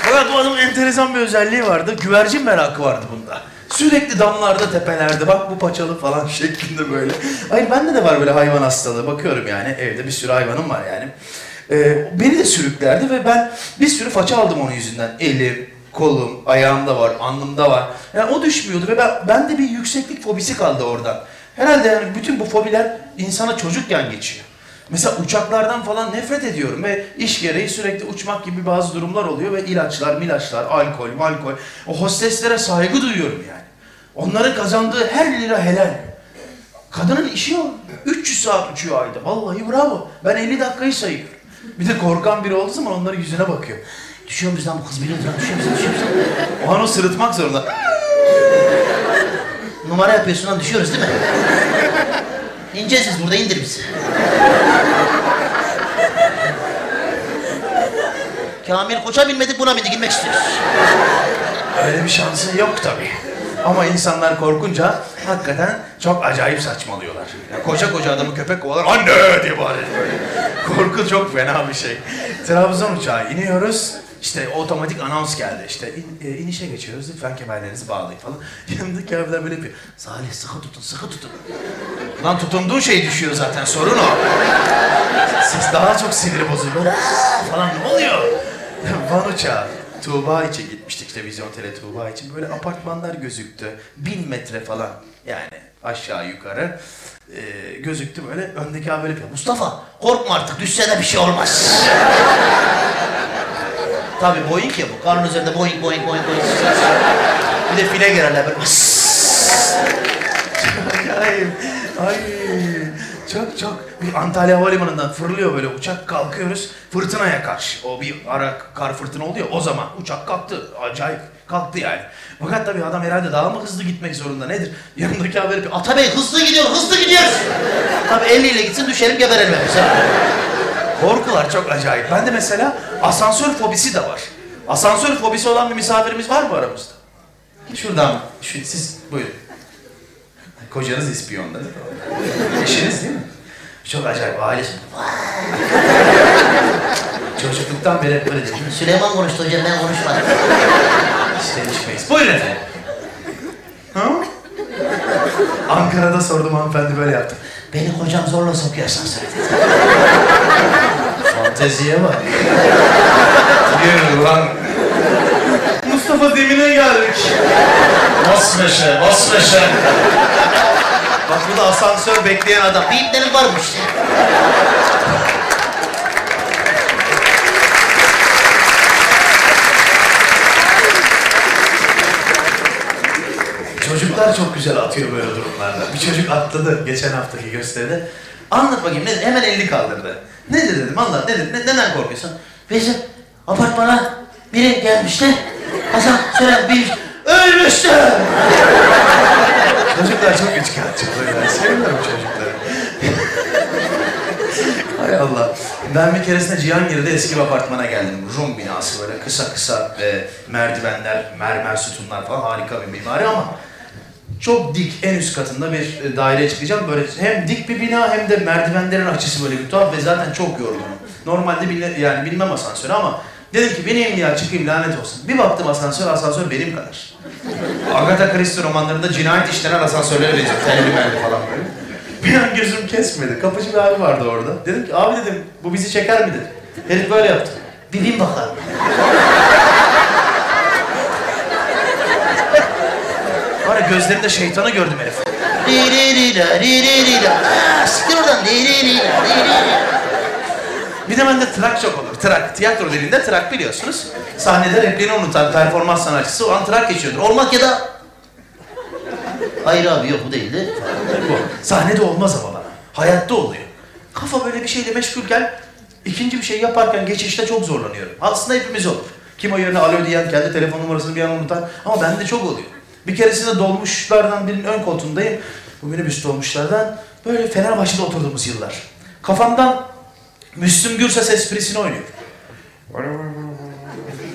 Fakat bu adamın enteresan bir özelliği vardı. Güvercin merakı vardı bunda. Sürekli damlarda, tepelerde bak bu paçalı falan şeklinde böyle. Hayır bende de var böyle hayvan hastalığı. Bakıyorum yani evde bir sürü hayvanım var yani. Ee, beni de sürüklerdi ve ben bir sürü faça aldım onun yüzünden. Elim, kolum, ayağımda var, alnımda var. Yani o düşmüyordu ve ben, bende bir yükseklik fobisi kaldı oradan. Herhalde yani bütün bu fobiler insana çocukken geçiyor. Mesela uçaklardan falan nefret ediyorum ve iş gereği sürekli uçmak gibi bazı durumlar oluyor ve ilaçlar, milaçlar, alkol, malkol. O hosteslere saygı duyuyorum yani. Onların kazandığı her lira helal. Kadının işi o. 300 saat uçuyor ayda. Vallahi bravo. Ben 50 dakikayı sayıyorum. Bir de korkan biri olduğu zaman onların yüzüne bakıyor. Düşüyor muyuz bu kız biliyor lan düşüyor muyuz düşüyor muyuz? O an o sırıtmak zorunda. Numara yapıyorsun lan düşüyoruz değil mi? İneceğiz burada indir bizi. Kamil koça binmedik buna bindik inmek istiyoruz. Öyle bir şansın yok tabii. Ama insanlar korkunca hakikaten çok acayip saçmalıyorlar. Ya koca koca adamı köpek kovalar anne diye bağırıyor. Korku çok fena bir şey. Trabzon uçağı iniyoruz. İşte otomatik anons geldi. İşte in, e, inişe geçiyoruz. Lütfen kemerlerinizi bağlayın falan. Yanımdaki abiler böyle yapıyor. Salih sıkı tutun, sıkı tutun. Lan tutunduğun şey düşüyor zaten. Sorun o. Siz daha çok siniri bozuyor. Falan ne oluyor? Van uçağı. Tuğba için gitmiştik işte vizyon tele Tuğba için. Böyle apartmanlar gözüktü. Bin metre falan. Yani aşağı yukarı. Ee, gözüktü böyle. Öndeki abi böyle. Mustafa korkma artık düşse de bir şey olmaz. Tabii Boeing ya bu. Karnın üzerinde Boeing, Boeing, Boeing, Boeing. Bir de file girerler böyle. Ay, ay. Çok çok. Antalya Havalimanı'ndan fırlıyor böyle uçak kalkıyoruz. Fırtınaya karşı. O bir ara kar fırtına oluyor. O zaman uçak kalktı. Acayip kalktı yani. Fakat tabii adam herhalde daha mı hızlı gitmek zorunda nedir? Yanındaki haber bir at Atabey hızlı gidiyor, hızlı gidiyoruz. Tabii 50 ile gitsin düşelim geberelim hepimiz. Korkular çok acayip. Bende mesela asansör fobisi de var. Asansör fobisi olan bir misafirimiz var mı aramızda? Şuradan, şu, siz buyurun. Kocanız mi? Eşiniz değil mi? Çok acayip, ailesi. Çocukluktan beri hep böyle dedim. Süleyman konuştu hocam ben konuşmadım. İşte içmeyiz. Buyurun efendim. Ha? Ankara'da sordum hanımefendi böyle yaptı. Beni kocam zorla sokuyor asansöre dedi. Fanteziye bak. Yürü lan. Mustafa Demir'e geldik. Bas meşe, Bak bu da asansör bekleyen adam. Bir iplerin varmış. Çocuklar çok güzel atıyor böyle durumlarda. Bir çocuk atladı geçen haftaki gösteride. Anlat bakayım nedir? Hemen elini kaldırdı. Nedir dedim anlat nedir? Ne, neden korkuyorsun? Bizim apartmana biri gelmişti. Asansöre bir ölmüştü. Çocuklar çok üçkağıtçı böyle. Sevmiyorum çocukları. Hay Allah. Ben bir keresinde Cihangir'de eski bir apartmana geldim. Rum binası böyle kısa kısa e, merdivenler, mermer sütunlar falan harika bir mimari ama çok dik en üst katında bir e, daire çıkacağım. Böyle hem dik bir bina hem de merdivenlerin açısı böyle bir tuhaf ve zaten çok yorgunum. Normalde bile, yani bilmem asansörü ama dedim ki bineyim ya çıkayım lanet olsun. Bir baktım asansör, asansör benim kadar. Agatha Christie romanlarında cinayet işlenen asansörlere benziyor. Telli melli falan böyle. Bir an gözüm kesmedi. Kapıcı bir abi vardı orada. Dedim ki abi dedim bu bizi çeker mi dedim. Herif böyle yaptı. Bir bin bakalım. Var ya gözlerinde şeytanı gördüm herif. Ri ri ri la ri ri ri la. Siktir oradan. Ri ri ri la ri ri ri. Bir de bende trak çok olur. Trak. Tiyatro dilinde trak biliyorsunuz. Sahnede repliğini unutan performans sanatçısı o an trak geçiyordur. Olmak ya da... Hayır abi yok bu değildi. Bu. Sahnede olmaz ama bana. Hayatta oluyor. Kafa böyle bir şeyle meşgulken ikinci bir şey yaparken geçişte çok zorlanıyorum. Aslında hepimiz olur. Kim o yerine alo diyen, kendi telefon numarasını bir an unutan ama bende çok oluyor. Bir keresinde dolmuşlardan birinin ön koltuğundayım. Bu minibüs dolmuşlardan böyle Fenerbahçe'de oturduğumuz yıllar. Kafamdan Müslüm Gürses esprisini oynuyor.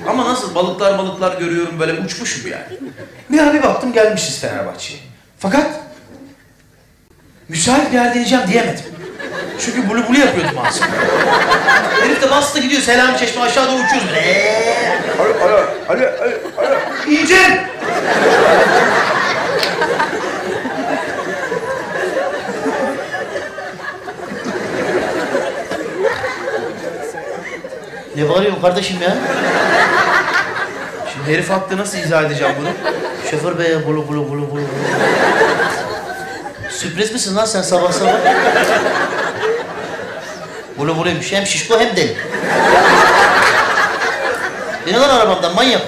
Ama nasıl balıklar balıklar görüyorum böyle uçmuşum yani. Bir ara bir baktım gelmişiz Fenerbahçe'ye. Fakat müsait bir yer diyeceğim diyemedim. Çünkü bulu bulu yapıyordum aslında. Herif de bastı gidiyor Selami Çeşme aşağı doğru uçuyoruz! Alo, alo, alo, alo, alo. İnce! Ne bağırıyorsun kardeşim ya? Şimdi herif haklı nasıl izah edeceğim bunu? Şoför bey bulu bulu bulu bulu. Sürpriz misin lan sen sabah sabah? Bulu buluymuş. Hem şişko hem deli. Beni lan arabamdan manyak.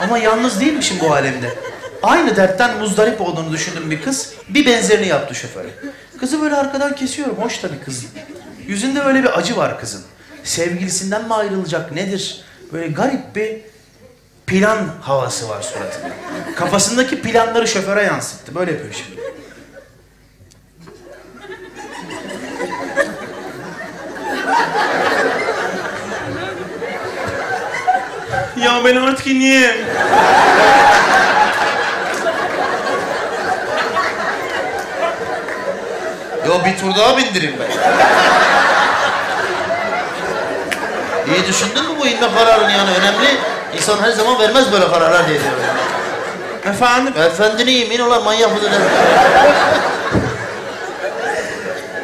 Ama yalnız değilmişim bu alemde. Aynı dertten muzdarip olduğunu düşündüğüm bir kız bir benzerini yaptı şoföre. Kızı böyle arkadan kesiyorum. Hoş tabii kız. Yüzünde böyle bir acı var kızın. Sevgilisinden mi ayrılacak nedir? Böyle garip bir plan havası var suratında. Kafasındaki planları şoföre yansıttı. Böyle yapıyor şimdi. Ya ben artık ineyim. Yo bir tur daha bindireyim ben. İyi düşündün mü bu inme kararını yani önemli. İnsan her zaman vermez böyle kararlar diye diyorum. Efendim? Efendini yemin ulan manyak mıdır?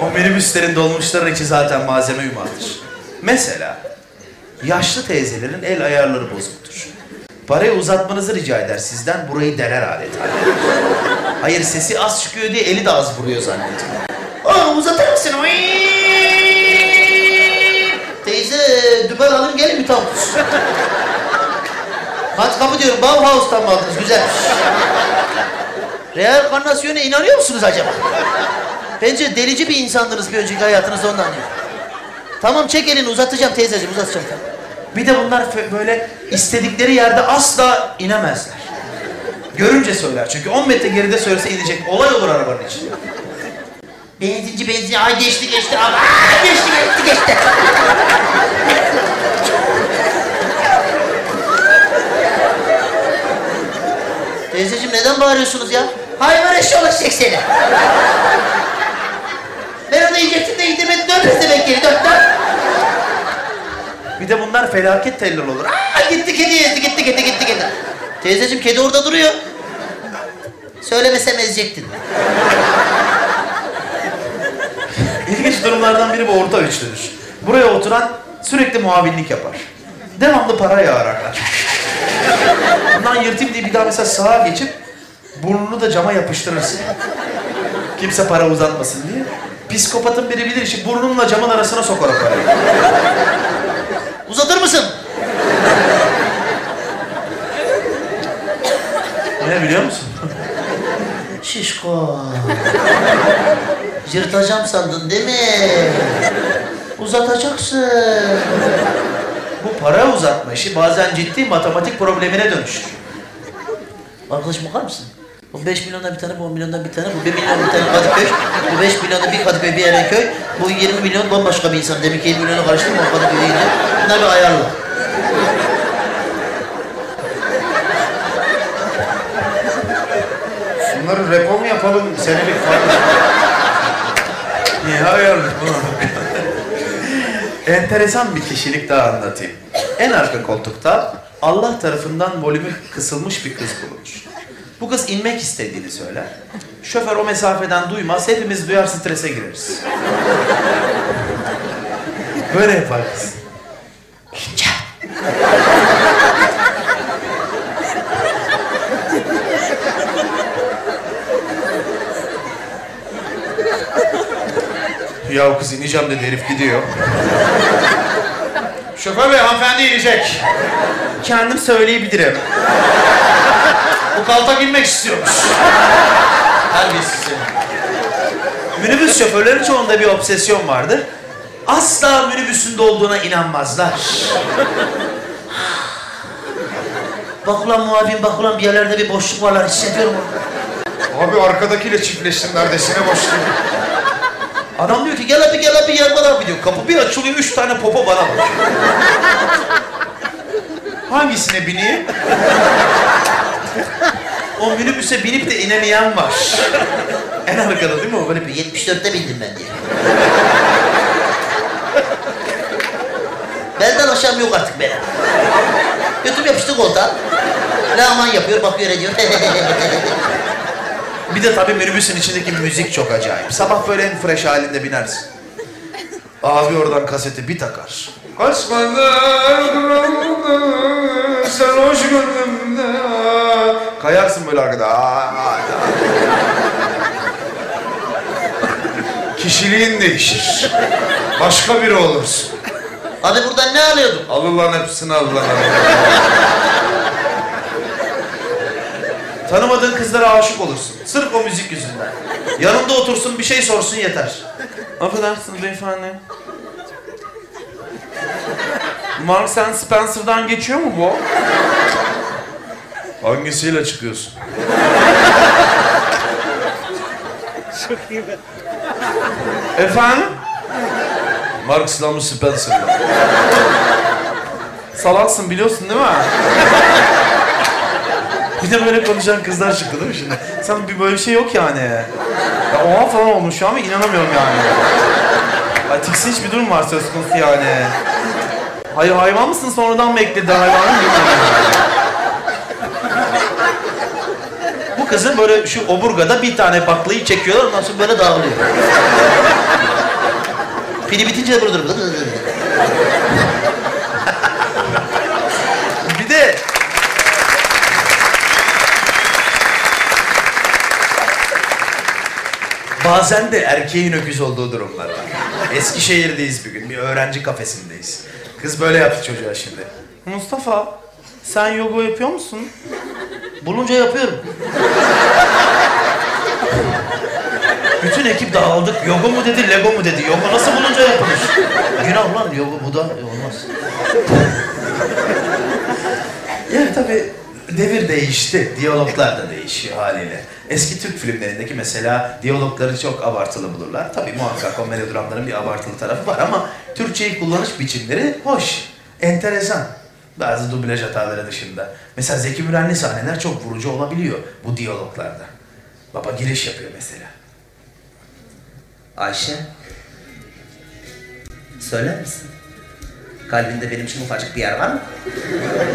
O minibüslerin dolmuşların içi zaten malzeme yumaktır. Mesela yaşlı teyzelerin el ayarları bozuktur. Parayı uzatmanızı rica eder sizden burayı deler adeta. Hayır sesi az çıkıyor diye eli de az vuruyor zannediyor. Oğlum uzatır mısın? Teyze Matkapı diyorum Bauhaus'tan mı aldınız? Güzelmiş. Reenkarnasyona inanıyor musunuz acaba? Bence delici bir insandınız bir önceki hayatınızda ondan ya. Tamam çek elini uzatacağım teyzeciğim uzatacağım. Bir de bunlar böyle istedikleri yerde asla inemezler. Görünce söyler çünkü 10 metre geride söylese inecek. Olay olur arabanın içinde. Benzinci benzinci ay geçti geçti abi. Geçti geçti geçti. Teyzeciğim neden bağırıyorsunuz ya? Hayvan eşşoğlu seni. Ben onu yiyecektim de indirmedim. Dön bize bekleyin dön dön. Bir de bunlar felaket teller olur. Aa, gitti kedi yedi gitti kedi gitti kedi. Teyzeciğim kedi orada duruyor. Söylemesem ezecektin. İlginç durumlardan biri bu orta üçlüdür. Buraya oturan sürekli muavinlik yapar. Devamlı para yağarlar. Bundan yırtayım diye bir daha mesela sağa geçip burnunu da cama yapıştırırsın. Kimse para uzatmasın diye. Psikopatın biri bilir işi burnunla camın arasına sokar o parayı. Uzatır mısın? Ne biliyor musun? Şişko. Yırtacağım sandın değil mi? Uzatacaksın. Bu para uzatma işi bazen ciddi matematik problemine dönüşür. Arkadaşım bakar mısın? Bu 5 milyondan bir tane, bu 10 milyondan bir tane, bu 1 milyon bir tane Kadıköy, bu 5 milyonda bir Kadıköy, bir Erenköy, bu 20 milyon bambaşka bir insan. Demek ki 20 milyonu karıştırma o Kadıköy'e gidiyor. Bunlar bir ayarlı. Bunları repo mu yapalım senelik falan? Niye ayarlı? Enteresan bir kişilik daha anlatayım. En arka koltukta Allah tarafından volümü kısılmış bir kız bulunur. Bu kız inmek istediğini söyler. Şoför o mesafeden duymaz, hepimiz duyar strese gireriz. Böyle yapar kız. Ya kız ineceğim dedi herif gidiyor. Şoför bey hanımefendi inecek. Kendim söyleyebilirim. Bu kaltak inmek istiyormuş. Terbiyesiz. Minibüs şoförleri çoğunda bir obsesyon vardır. Asla minibüsünde olduğuna inanmazlar. Bak ulan muavin bak ulan bir yerlerde bir boşluk varlar hissediyorum onu. Abi arkadakiyle çiftleştim neredesine boşluğum. Adam diyor ki gel abi gel abi gel bana abi diyor. Kapı bir açılıyor üç tane popo bana bakıyor. Hangisine bineyim? o minibüse binip de inemeyen var. en arkada değil mi o? Böyle bir 74'te bindim ben diye. Belden aşağım yok artık benim. Götüm yapıştı koltuğa. Laman yapıyor, bakıyor ediyor. Bir de tabii minibüsün içindeki müzik çok acayip. Sabah böyle en fresh halinde binersin. Abi oradan kaseti bir takar. Kaçmadan kaldı sen hoş gönlümde. Kayarsın böyle arkada. Aa, aa. Kişiliğin değişir. Başka biri olursun. Abi buradan ne alıyordun? Alırlar hepsini alırlar. Tanımadığın kızlara aşık olursun. Sırf o müzik yüzünden. Yanında otursun bir şey sorsun yeter. Affedersiniz beyefendi. Marks and Spencer'dan geçiyor mu bu? Hangisiyle çıkıyorsun? Efendim? Marx'la mı Spencer'la? Salaksın biliyorsun değil mi? Bir de böyle konuşan kızlar çıktı değil mi şimdi? Sen bir böyle bir şey yok yani. Ya oha falan olmuş şu an ve inanamıyorum yani. Ya tiksinç bir durum var söz konusu yani. Hayır hayvan mısın sonradan mı ekledi hayvanı bilmiyorum. Bu kızın böyle şu oburgada bir tane baklayı çekiyorlar ondan sonra böyle dağılıyor. Pili bitince de burada durur. bir de Bazen de erkeğin öküz olduğu durumlar var. Eskişehir'deyiz bir gün, bir öğrenci kafesindeyiz. Kız böyle yaptı çocuğa şimdi. Mustafa sen yoga yapıyor musun? Bulunca yapıyorum. Bütün ekip dağıldık. Yoga mu dedi, Lego mu dedi. Yoga nasıl bulunca yapılır? Günah lan yoga bu da olmaz. yani tabii devir değişti. Diyaloglar da değişiyor haliyle. Eski Türk filmlerindeki mesela diyalogları çok abartılı bulurlar. Tabii muhakkak o melodramların bir abartılı tarafı var ama Türkçeyi kullanış biçimleri hoş, enteresan. Bazı dublaj hataları dışında. Mesela Zeki Mürenli sahneler çok vurucu olabiliyor bu diyaloglarda. Baba giriş yapıyor mesela. Ayşe. Söyler misin? Kalbinde benim için ufacık bir yer var mı?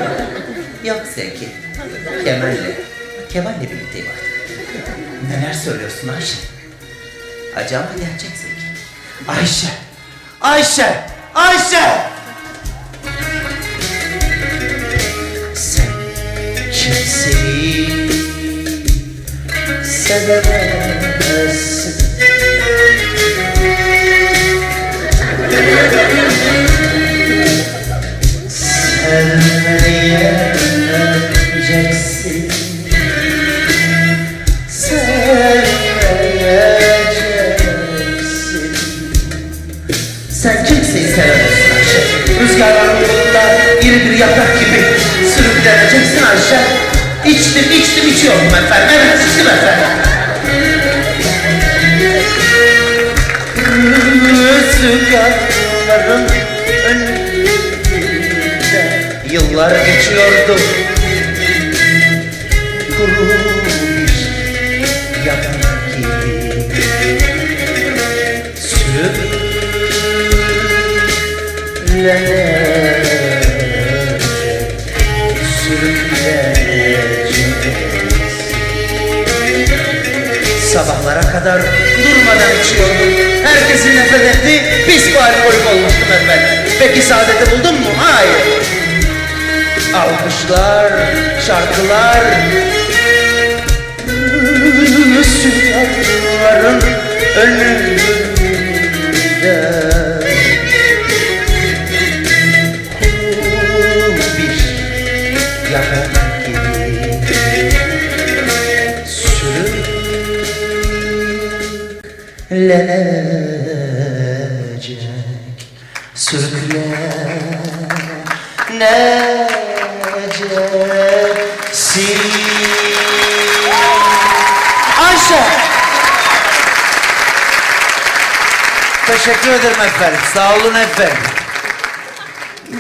Yok Zeki. Kemal'le. Kemal'le birlikteyim artık. Neler söylüyorsun Ayşe? Acı ama gerçek Zeki. Ayşe! Ayşe! Ayşe! Sen kimseyi sevemezsin. Sevmeyeceksin. Sen kimseyi sevemezsin Ayşe. Rüzgarların yolunda iri bir yaprak gibi sürükleneceksin Ayşe. İçtim, içtim, içiyordum efendim. Evet, içtim efendim. Rüzgarların önünde yıllar geçiyordu. Kuru Sabahlara kadar durmadan içiyordum. Herkesin nefret ettiği pis bir alkolik olmuştum efendim. Peki saadeti buldun mu? Hayır. Alkışlar, şarkılar, rüzgarların önünde sürüklenecek sürükleneceksin Ayşe Teşekkür ederim efendim. Sağ olun efendim.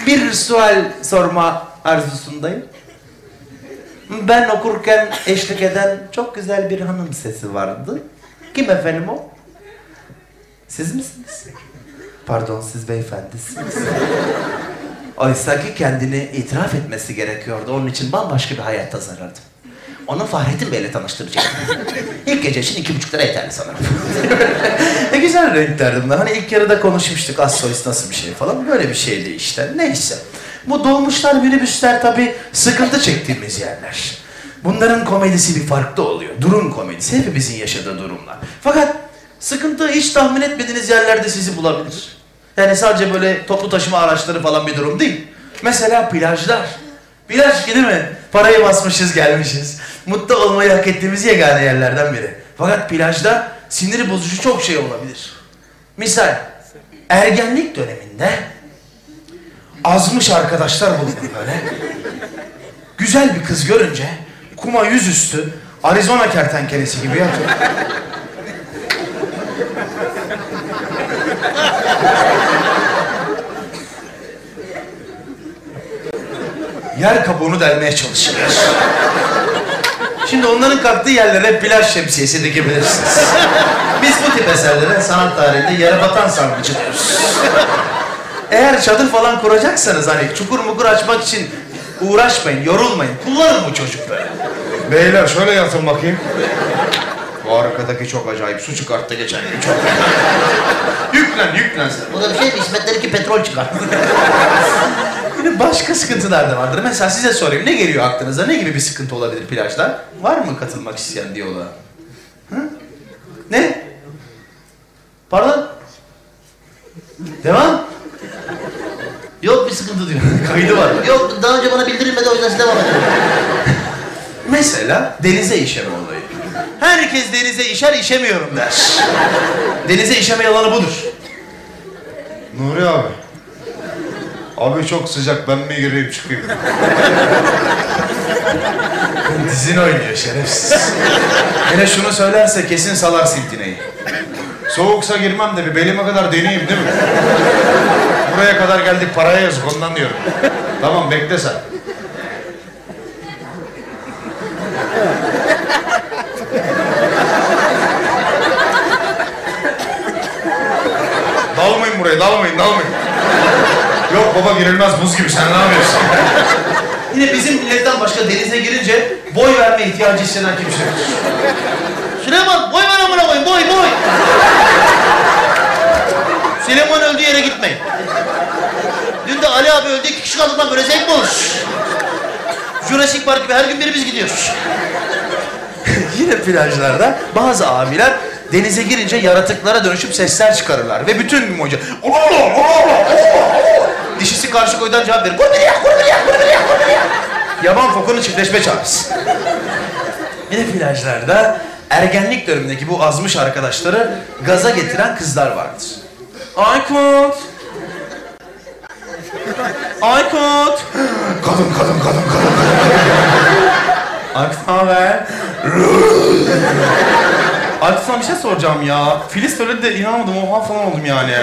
Bir sual sorma arzusundayım. Ben okurken eşlik eden çok güzel bir hanım sesi vardı. Kim efendim o? Siz misiniz? Pardon siz beyefendisiniz. Oysa ki kendini itiraf etmesi gerekiyordu. Onun için bambaşka bir hayat tasarladım. Onu Fahrettin Bey'le tanıştıracaktım. İlk gece için iki buçuk lira yeterli sanırım. ne güzel renklerdi bunlar. Hani ilk yarıda konuşmuştuk az solist nasıl bir şey falan. Böyle bir şeydi işte. Neyse. Bu dolmuşlar, minibüsler tabii sıkıntı çektiğimiz yerler. Bunların komedisi bir farklı oluyor. Durum komedisi. Hepimizin yaşadığı durumlar. Fakat sıkıntı hiç tahmin etmediğiniz yerlerde sizi bulabilir. Yani sadece böyle toplu taşıma araçları falan bir durum değil. Mesela plajlar. Plaj değil mi? Parayı basmışız gelmişiz. mutlu olmayı hak ettiğimiz yegane yerlerden biri. Fakat plajda siniri bozucu çok şey olabilir. Misal, ergenlik döneminde azmış arkadaşlar bulunur böyle. Güzel bir kız görünce kuma yüzüstü Arizona kertenkelesi gibi yatıyor. Yer kabuğunu delmeye çalışırlar. Şimdi onların kalktığı yerlere plaj şemsiyesi dikebilirsiniz. Biz bu tip eserlere sanat tarihinde yere batan sarnıcı diyoruz. Eğer çadır falan kuracaksanız hani çukur mukur açmak için uğraşmayın, yorulmayın. Kullanın bu çocukları. Beyler şöyle yatın bakayım. Bu arkadaki çok acayip. Su çıkarttı geçen gün çok. yüklen yüklen sen. Bu da bir şey mi? İsmet'lerinki petrol çıkar. Yine başka sıkıntılar da vardır. Mesela size sorayım ne geliyor aklınıza? Ne gibi bir sıkıntı olabilir plajda? Var mı katılmak isteyen diyaloğa? Hı? Ne? Pardon? Devam? Yok bir sıkıntı diyor. Kaydı var. Yok daha önce bana bildirilmedi o yüzden size devam ediyorum. Mesela denize işeme olayı. Herkes denize işer işemiyorum der. denize işeme yalanı budur. Nuri abi. Abi çok sıcak ben mi gireyim çıkayım? Dizin oynuyor şerefsiz. Yine şunu söylerse kesin salar sintineyi. Soğuksa girmem de bir belime kadar deneyeyim değil mi? Buraya kadar geldik paraya yazık ondan diyorum. Tamam bekle sen. Dalmayın buraya dalmayın dalmayın. Yok baba girilmez buz gibi sen ne yapıyorsun? Yine bizim milletten başka denize girince boy verme ihtiyacı hisseden kimse yok. Süleyman boy ver amına koyayım boy boy. Süleyman öldüğü yere gitmeyin. Dün de Ali abi öldü iki kişi kaldık lan böyle zevk mi olur? Jurassic Park gibi her gün birimiz gidiyoruz. Yine plajlarda bazı abiler denize girince yaratıklara dönüşüp sesler çıkarırlar. Ve bütün gün boyunca dişisi karşı koydan cevap verir. Kurbiliya, kurbiliya, kurbiliya, kurbiliya. Yaban fokunu çiftleşme çağrısı. Yine plajlarda ergenlik dönemindeki bu azmış arkadaşları gaza getiren kızlar vardır. Aykut! Aykut! Kadın kadın kadın kadın. Aykut ne haber? Aykut sana bir şey soracağım ya. Filiz söyledi de inanamadım. Oha falan oldum yani.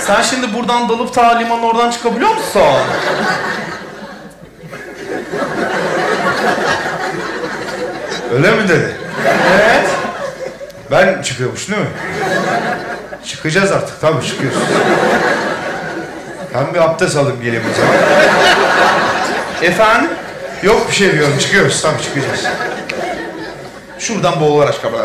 Sen şimdi buradan dalıp ta limanın oradan çıkabiliyor musun? Öyle mi dedi? Evet. Ben çıkıyormuş değil mi? Çıkacağız artık tabii çıkıyoruz. Ben bir abdest alayım geleyim o zaman. Efendim? Yok bir şey diyorum çıkıyoruz tabii çıkacağız. Şuradan boğularak çıkabilir.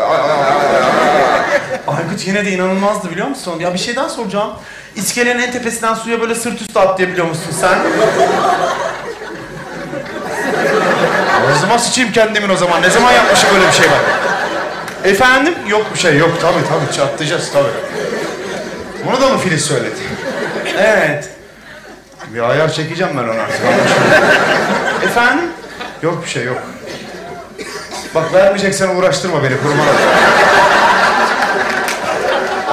Aykut yine de inanılmazdı biliyor musun? Ya bir şey daha soracağım. İskelenin en tepesinden suya böyle sırt üstü atlayabiliyor musun sen? Ağzıma sıçayım kendimin o zaman. Ne zaman yapmışım böyle bir şey ben? Efendim? Yok bir şey yok tabii tabii çatlayacağız tabii. Bunu da mı Filiz söyledi? Evet. Bir ayar çekeceğim ben ona artık. Efendim? Yok bir şey yok. Bak vermeyeceksen uğraştırma beni kurban.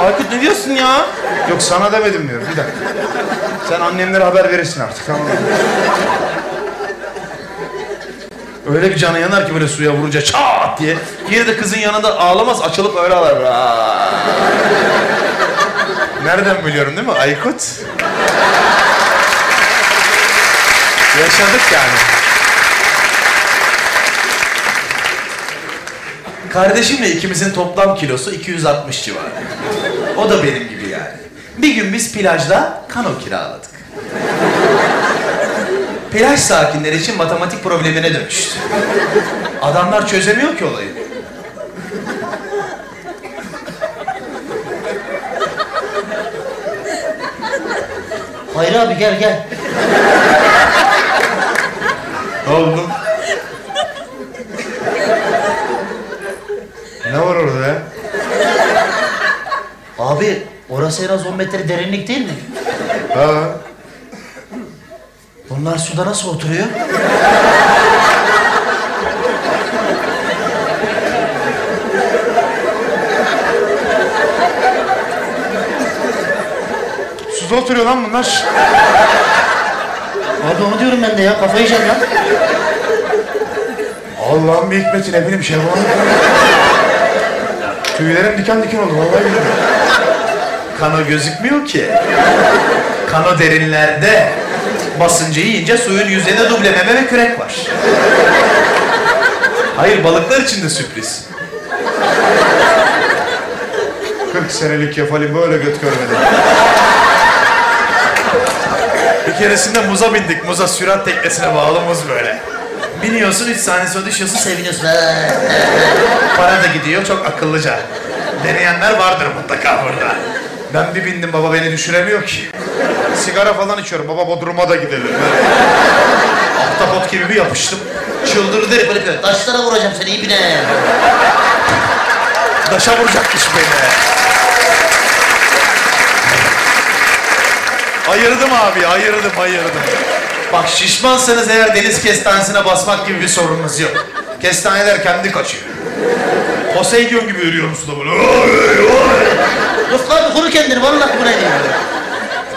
Aykut ne diyorsun ya? Yok sana demedim diyorum bir dakika. Sen annemlere haber verirsin artık tamam mı? Öyle bir cana yanar ki böyle suya vurunca çat diye. Yine de kızın yanında ağlamaz açılıp öyle ağlar. Aa. Nereden biliyorum değil mi Aykut? Yaşadık yani. Kardeşimle ikimizin toplam kilosu 260 civarı. O da benim gibi yani. Bir gün biz plajda kano kiraladık. Plaj sakinleri için matematik problemine dönüştü. Adamlar çözemiyor ki olayı. Hayri abi gel gel. Ne oldu? Burası en az 10 metre derinlik değil mi? Ha. Bunlar suda nasıl oturuyor? Suda oturuyor lan bunlar. Abi onu diyorum ben de ya. Kafayı yiyeceğim lan. Allah'ın bir hikmeti ne bileyim şey var. Tüylerim diken diken oldu vallahi bilmiyorum. Kano gözükmüyor ki. Kano derinlerde. Basıncı yiyince suyun yüzeyinde dublememe ve kürek var. Hayır balıklar için de sürpriz. 40 senelik kefalim böyle göt görmedim. Bir keresinde muza bindik. Muza sürat teknesine bağlı muz böyle. Biniyorsun, üç saniye sonra düşüyorsun, seviniyorsun. Para da gidiyor, çok akıllıca. Deneyenler vardır mutlaka burada. Ben bir bindim, baba beni düşüremiyor ki. Sigara falan içiyorum. Baba Bodrum'a da gidelim. Ahtapot gibi bir yapıştım. Çıldırdı herif böyle böyle. Taşlara vuracağım seni ibine. Daşa vuracakmış beni. Ayırdım abi, ayırdım, ayırdım. Bak şişmansanız eğer deniz kestanesine basmak gibi bir sorununuz yok. Kestaneler kendi kaçıyor. Poseidon gibi yürüyorum suda böyle. Abi kuru kendini vallahi bu ne diyor.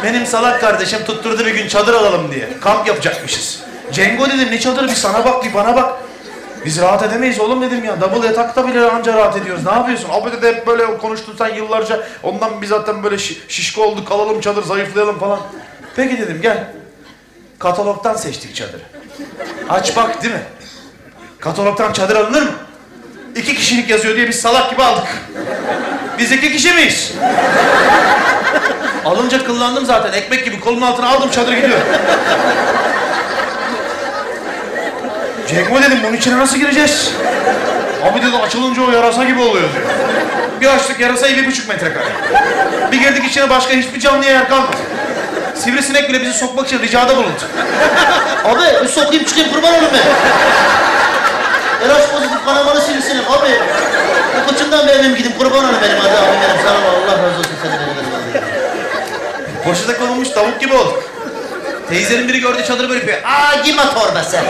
Benim salak kardeşim tutturdu bir gün çadır alalım diye. Kamp yapacakmışız. Cengo dedim ne çadırı bir sana bak bir bana bak. Biz rahat edemeyiz oğlum dedim ya. Double yatakta bile anca rahat ediyoruz. Ne yapıyorsun? Abi dedi hep böyle konuştun sen yıllarca. Ondan biz zaten böyle şi- şişko olduk. Alalım çadır zayıflayalım falan. Peki dedim gel. Katalogdan seçtik çadırı. Aç bak değil mi? Katalogdan çadır alınır mı? İki kişilik yazıyor diye biz salak gibi aldık. Biz iki kişi miyiz? Alınca kıllandım zaten. Ekmek gibi kolumun altına aldım çadır gidiyor. Cengo dedim bunun içine nasıl gireceğiz? Abi dedi açılınca o yarasa gibi oluyor diyor. Bir açtık yarasayı bir buçuk metrekare. Bir girdik içine başka hiçbir canlı yer kalmadı. Sivrisinek bile bizi sokmak için ricada bulundu. Abi bir sokayım çıkayım kurban olun ben. RH pozitif kanamalı sivrisinim abi. Bu kıçımdan bir evim gidip kurban olun benim hadi abi benim sana Allah razı olsun seni benim benim. Boşuna konulmuş tavuk gibi olduk. Teyzenin biri gördü çadırı böyle yapıyor. Aa gime torbası.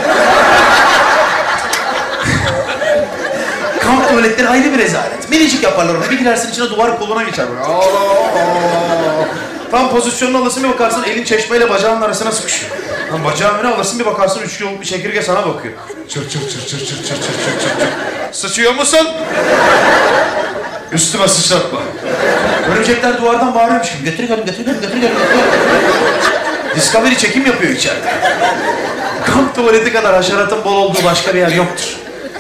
Kamp tuvaletleri ayrı bir rezalet. Minicik yaparlar onu. Bir girersin içine duvar koluna geçer böyle. Allah Allah. Tam pozisyonunu alırsın bir bakarsın elin çeşmeyle bacağının arasına sıkışıyor. Lan bacağın öne alırsın bir bakarsın üç kiloluk bir çekirge sana bakıyor. Çır çır çır çır çır çır çır çır çır çır. Sıçıyor musun? Üstüme sıçratma. Örümcekler duvardan bağırıyormuş gibi. Götür gelin götür gelin götür gelin. Discovery çekim yapıyor içeride. Kamp tuvaleti kadar haşeratın bol olduğu başka bir yer yoktur.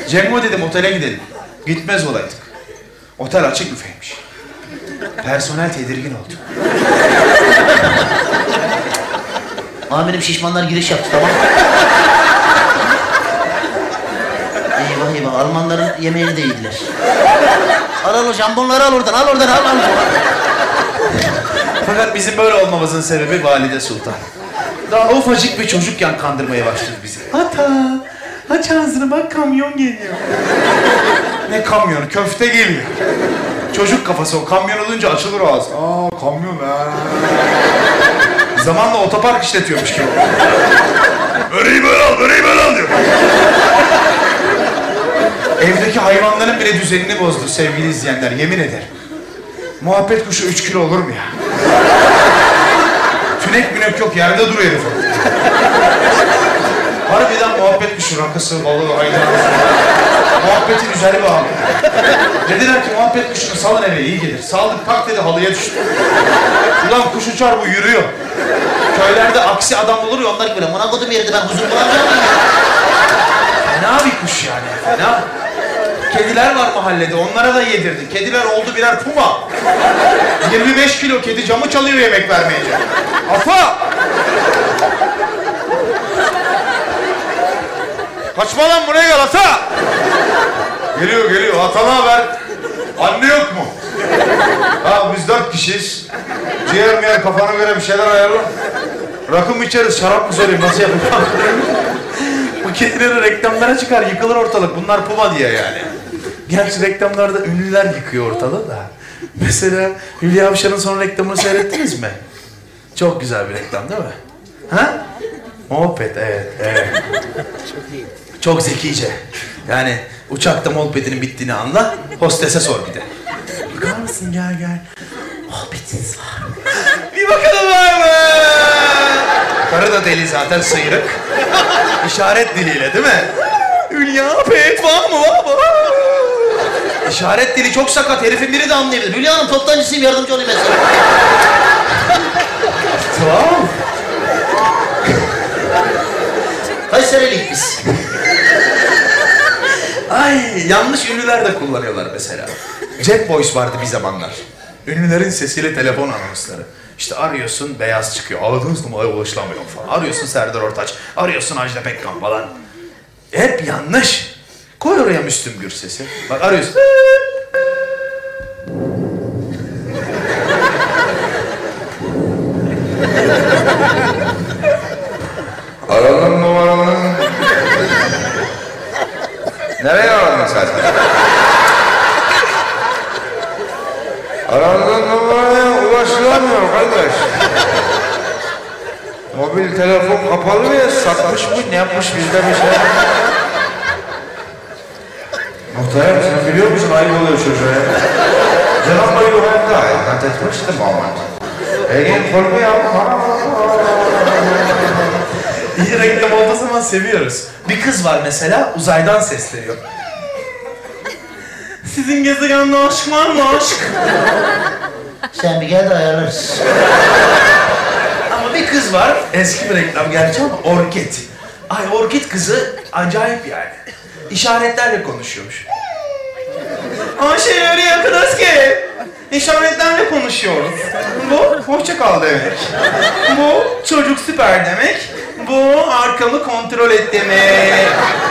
Cengo dedim otele gidelim. Gitmez olaydık. Otel açık büfeymiş. Personel tedirgin oldu. Amirim şişmanlar giriş yaptı tamam. eyvah eyvah Almanların yemeğini de yediler. Al al o jambonları al oradan al oradan al al. Fakat bizim böyle olmamızın sebebi Valide Sultan. Daha ufacık bir çocukken kandırmaya başladı bizi. Ata, aç ağzını bak kamyon geliyor. ne kamyonu? Köfte geliyor. Çocuk kafası o. Kamyon olunca açılır o ağız. Aa kamyon ha. Zamanla otopark işletiyormuş gibi. Böreği böyle al, böreği böyle al diyor. Evdeki hayvanların bile düzenini bozdu sevgili izleyenler, yemin ederim. Muhabbet kuşu 3 kilo olur mu ya? Tünek münek yok, yerde duruyor herif. Harbiden muhabbet kuşu, rakısı, balığı, ayranı. Muhabbetin üzeri bağlı. Dediler ki muhabbet kuşunu salın eve iyi gelir. Saldık tak dedi halıya düştü. Ulan kuş uçar bu yürüyor. Köylerde aksi adam olur ya onlar. Böyle buna kodum yerinde ben huzur bulamıyorum. Fena bir kuş yani, fena. Kediler var mahallede, onlara da yedirdi. Kediler oldu birer puma. 25 kilo kedi camı çalıyor yemek vermeyince. Afa! Kaçma lan buraya gel ata. Geliyor geliyor. Ata ne haber? Anne yok mu? Ha biz dört kişiyiz. Ciğer miyer kafana göre bir şeyler ayarla. Rakı mı içeriz, şarap mı söyleyeyim, nasıl yapayım? Bu kedilerin reklamlara çıkar, yıkılır ortalık. Bunlar puma diye yani. Gerçi reklamlarda ünlüler yıkıyor ortalığı da. Mesela Hülya Avşar'ın son reklamını seyrettiniz mi? Çok güzel bir reklam değil mi? Ha? Muhabbet, evet, evet. Çok zekice. Yani uçakta muhabbetinin bittiğini anla, hostese sor bir de. Bakar mısın gel gel. Sohbetiniz var mı? bir bakalım var mı? Karı da deli zaten sıyrık. İşaret diliyle değil mi? Hülya pek var mı var mı? İşaret dili çok sakat. Herifin biri de anlayabilir. Hülya Hanım toptancısıyım yardımcı olayım ben sana. Tamam. Kaç senelik biz? Ay yanlış ünlüler de kullanıyorlar mesela. Jet Voice vardı bir zamanlar. Ünlülerin sesiyle telefon anonsları. İşte arıyorsun beyaz çıkıyor. Aradığınız numaraya ulaşılamıyor falan. Arıyorsun Serdar Ortaç. Arıyorsun Ajda Pekkan falan. Hep yanlış. Koy oraya Müslüm Gürses'i. Bak arıyorsun. Aradın numaranı. Nereye aradın sen? Aradığın numaraya ulaşılamıyor kardeş. Mobil telefon kapalı mı ya? Satmış mı? Ne yapmış bizde bir şey? Muhterem sen biliyor musun ayıp oluyor çocuğa ya. Cenab-ı Hak hayatta hayat etmişti moment. Egin kolmu ya. İyi reklam olduğu zaman seviyoruz. Bir kız var mesela uzaydan sesleniyor. Sizin gezegende aşk var mı aşk? Sen bir gel de ayarlarız. Ama kız var, eski bir reklam gerçi ama Orkid. Ay Orkid kızı acayip yani. İşaretlerle konuşuyormuş. Ayşe öyle yakınız ki. İşaretlerle konuşuyoruz. Bu hoşça kal demek. Bu çocuk süper demek. Bu arkamı kontrol et demek.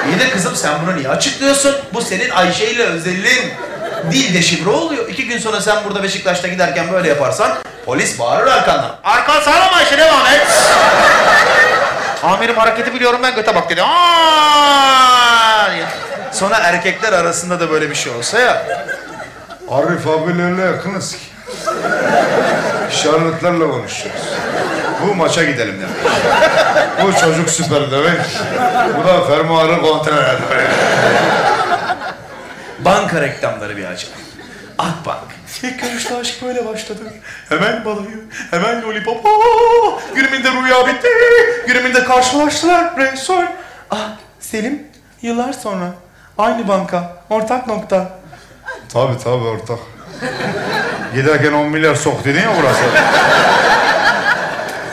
İyi de kızım sen bunu niye açıklıyorsun? Bu senin Ayşe ile özelliğin. Dil deşifre oluyor. İki gün sonra sen burada Beşiktaş'ta giderken böyle yaparsan polis bağırır arkandan. Arkan sağlam Ayşe devam et. Amirim hareketi biliyorum ben göte bak dedi. Sonra erkekler arasında da böyle bir şey olsa ya. Arif abilerle yakınız ki. İşaretlerle konuşuyoruz. Bu maça gidelim demek. Bu çocuk süper demek. Bu da fermuarı kontrol demek. Banka reklamları bir acayip. Akbank. İlk görüşte aşk böyle başladı. Hemen balayı, hemen lollipop. Aa, Günümünde rüya bitti. Günümünde karşılaştılar. Re, sol. Ah Selim, yıllar sonra. Aynı banka, ortak nokta. Tabi tabi ortak. Giderken 10 milyar sok dedin ya burası.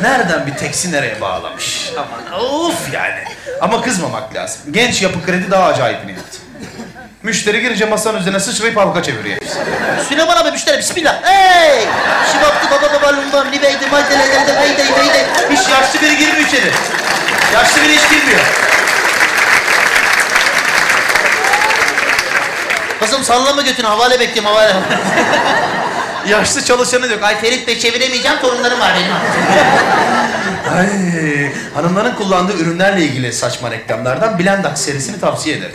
Nereden bir teksi nereye bağlamış? Aman of yani. Ama kızmamak lazım. Genç yapı kredi daha acayip niyet. Müşteri girince masanın üzerine sıçrayıp halka çeviriyor. Süleyman abi müşteri bismillah. Hey! Şibaptı baba baba lumban libeydi maddeleydi meydey meydey. Hiç yaşlı biri girmiyor içeri. Yaşlı biri hiç girmiyor. Kızım sallama götünü havale bekliyorum havale. Yaşlı çalışanı. Ay Ay Ferit Bey çeviremeyeceğim torunlarım var benim. Ay, hanımların kullandığı ürünlerle ilgili saçma reklamlardan Blendax serisini tavsiye ederim.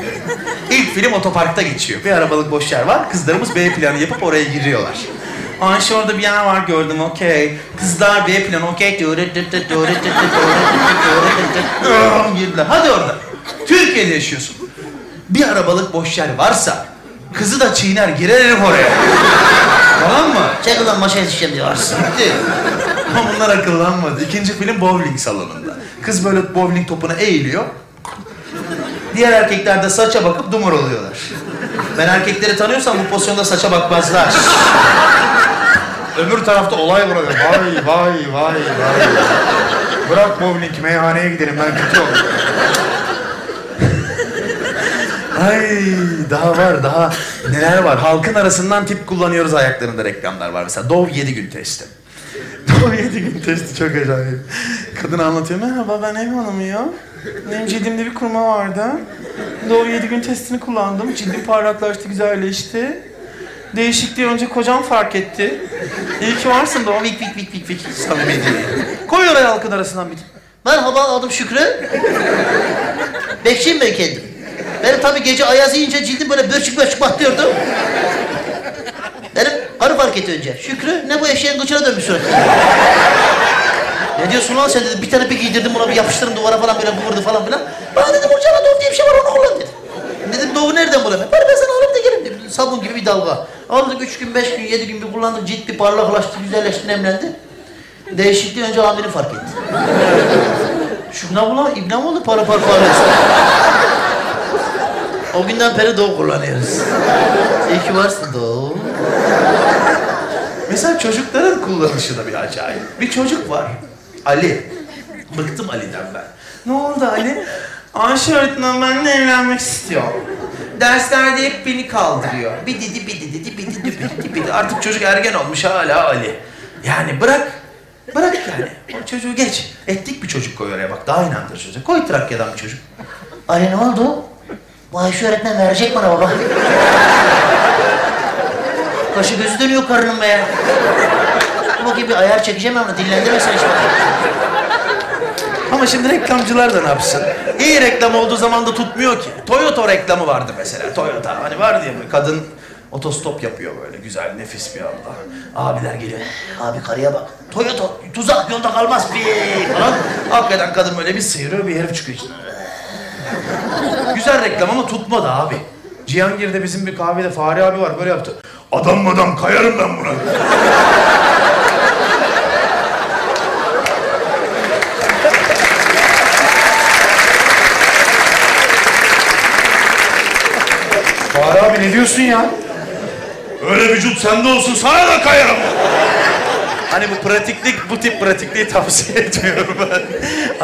İlk film otoparkta geçiyor. Bir arabalık boş yer var. Kızlarımız B planı yapıp oraya giriyorlar. Ayşe orada bir yer var gördüm okey. Kızlar B planı okey. Girdiler. Hadi orada. Türkiye'de yaşıyorsun. Bir arabalık boş yer varsa kızı da çiğner girer oraya. Tamam mı? Çek ulan maşa yetişeceğim diyorsun. Bitti. Ama bunlar akıllanmadı. İkinci film bowling salonunda. Kız böyle bowling topuna eğiliyor. Diğer erkekler de saça bakıp dumur oluyorlar. Ben erkekleri tanıyorsam bu pozisyonda saça bakmazlar. Öbür tarafta olay burada. Vay vay vay vay. Bırak bowling meyhaneye gidelim ben kötü oldum. Ay daha var daha neler var. Halkın arasından tip kullanıyoruz ayaklarında reklamlar var. Mesela Dove 7 gün testi. Dove 7 gün testi çok acayip. Kadın anlatıyor. Merhaba ben ev hanımıyım. Benim cildimde bir kuruma vardı. Dove 7 gün testini kullandım. Cildim parlaklaştı, güzelleşti. Değişikliği önce kocam fark etti. İyi ki varsın Dove. Vik vik vik vik vik. Samimi değil. Koy oraya halkın arasından bir. Merhaba adım Şükrü. Bekçiyim ben kendim. Benim tabii gece ayaz yiyince cildim böyle börçük börçük batlıyordu. Karı fark etti önce. Şükrü ne bu eşeğin kıçına dönmüş surat. ne diyorsun lan sen dedi. Bir tane bir giydirdim buna bir yapıştırdım duvara falan böyle vurdu falan filan. Bana dedim hocana dov diye bir şey var onu kullan dedi. Dedim dovu nereden bulayım? Ben, ben sana alayım da gelin dedim. Sabun gibi bir dalga. Aldık üç gün, beş gün, yedi gün bir kullandık. Ciddi parlaklaştı, güzelleşti, nemlendi. Değişikliği önce amirim fark etti. Şuna bula ibne mi oldu para para para. o günden beri Doğu kullanıyoruz. İyi ki varsın Doğu. Mesela çocukların kullanışı da bir acayip. Bir çocuk var. Ali. Bıktım Ali'den ben. Ne oldu Ali? Ayşe öğretmen benimle evlenmek istiyor. Derslerde hep beni kaldırıyor. Bir dedi, bir dedi, bir dedi, bir dedi, bir dedi. Artık çocuk ergen olmuş hala Ali. Yani bırak. Bırak yani. O çocuğu geç. Ettik bir çocuk koy oraya bak. Daha inandırıcı çocuk. Koy Trakya'dan bir çocuk. Ali ne oldu? Bu Ayşe öğretmen verecek bana baba. Kaşı gözü dönüyor karının be. Dur bakayım bir ayar çekeceğim ama dinlendirmesen hiç bakayım. Ama şimdi reklamcılar da ne yapsın? İyi reklam olduğu zaman da tutmuyor ki. Toyota reklamı vardı mesela. Toyota hani vardı ya böyle kadın otostop yapıyor böyle güzel nefis bir abla. Abiler geliyor. Abi karıya bak. Toyota tuzak yolda kalmaz bir falan. Hakikaten kadın böyle bir sıyırıyor bir herif çıkıyor içinden. güzel reklam ama tutmadı abi. Cihangir'de bizim bir kahvede Fahri abi var böyle yaptı. Adam adam kayarım ben buna. Fahri abi ne diyorsun ya? Öyle vücut sende olsun sana da kayarım. Hani bu pratiklik, bu tip pratikliği tavsiye etmiyorum ben.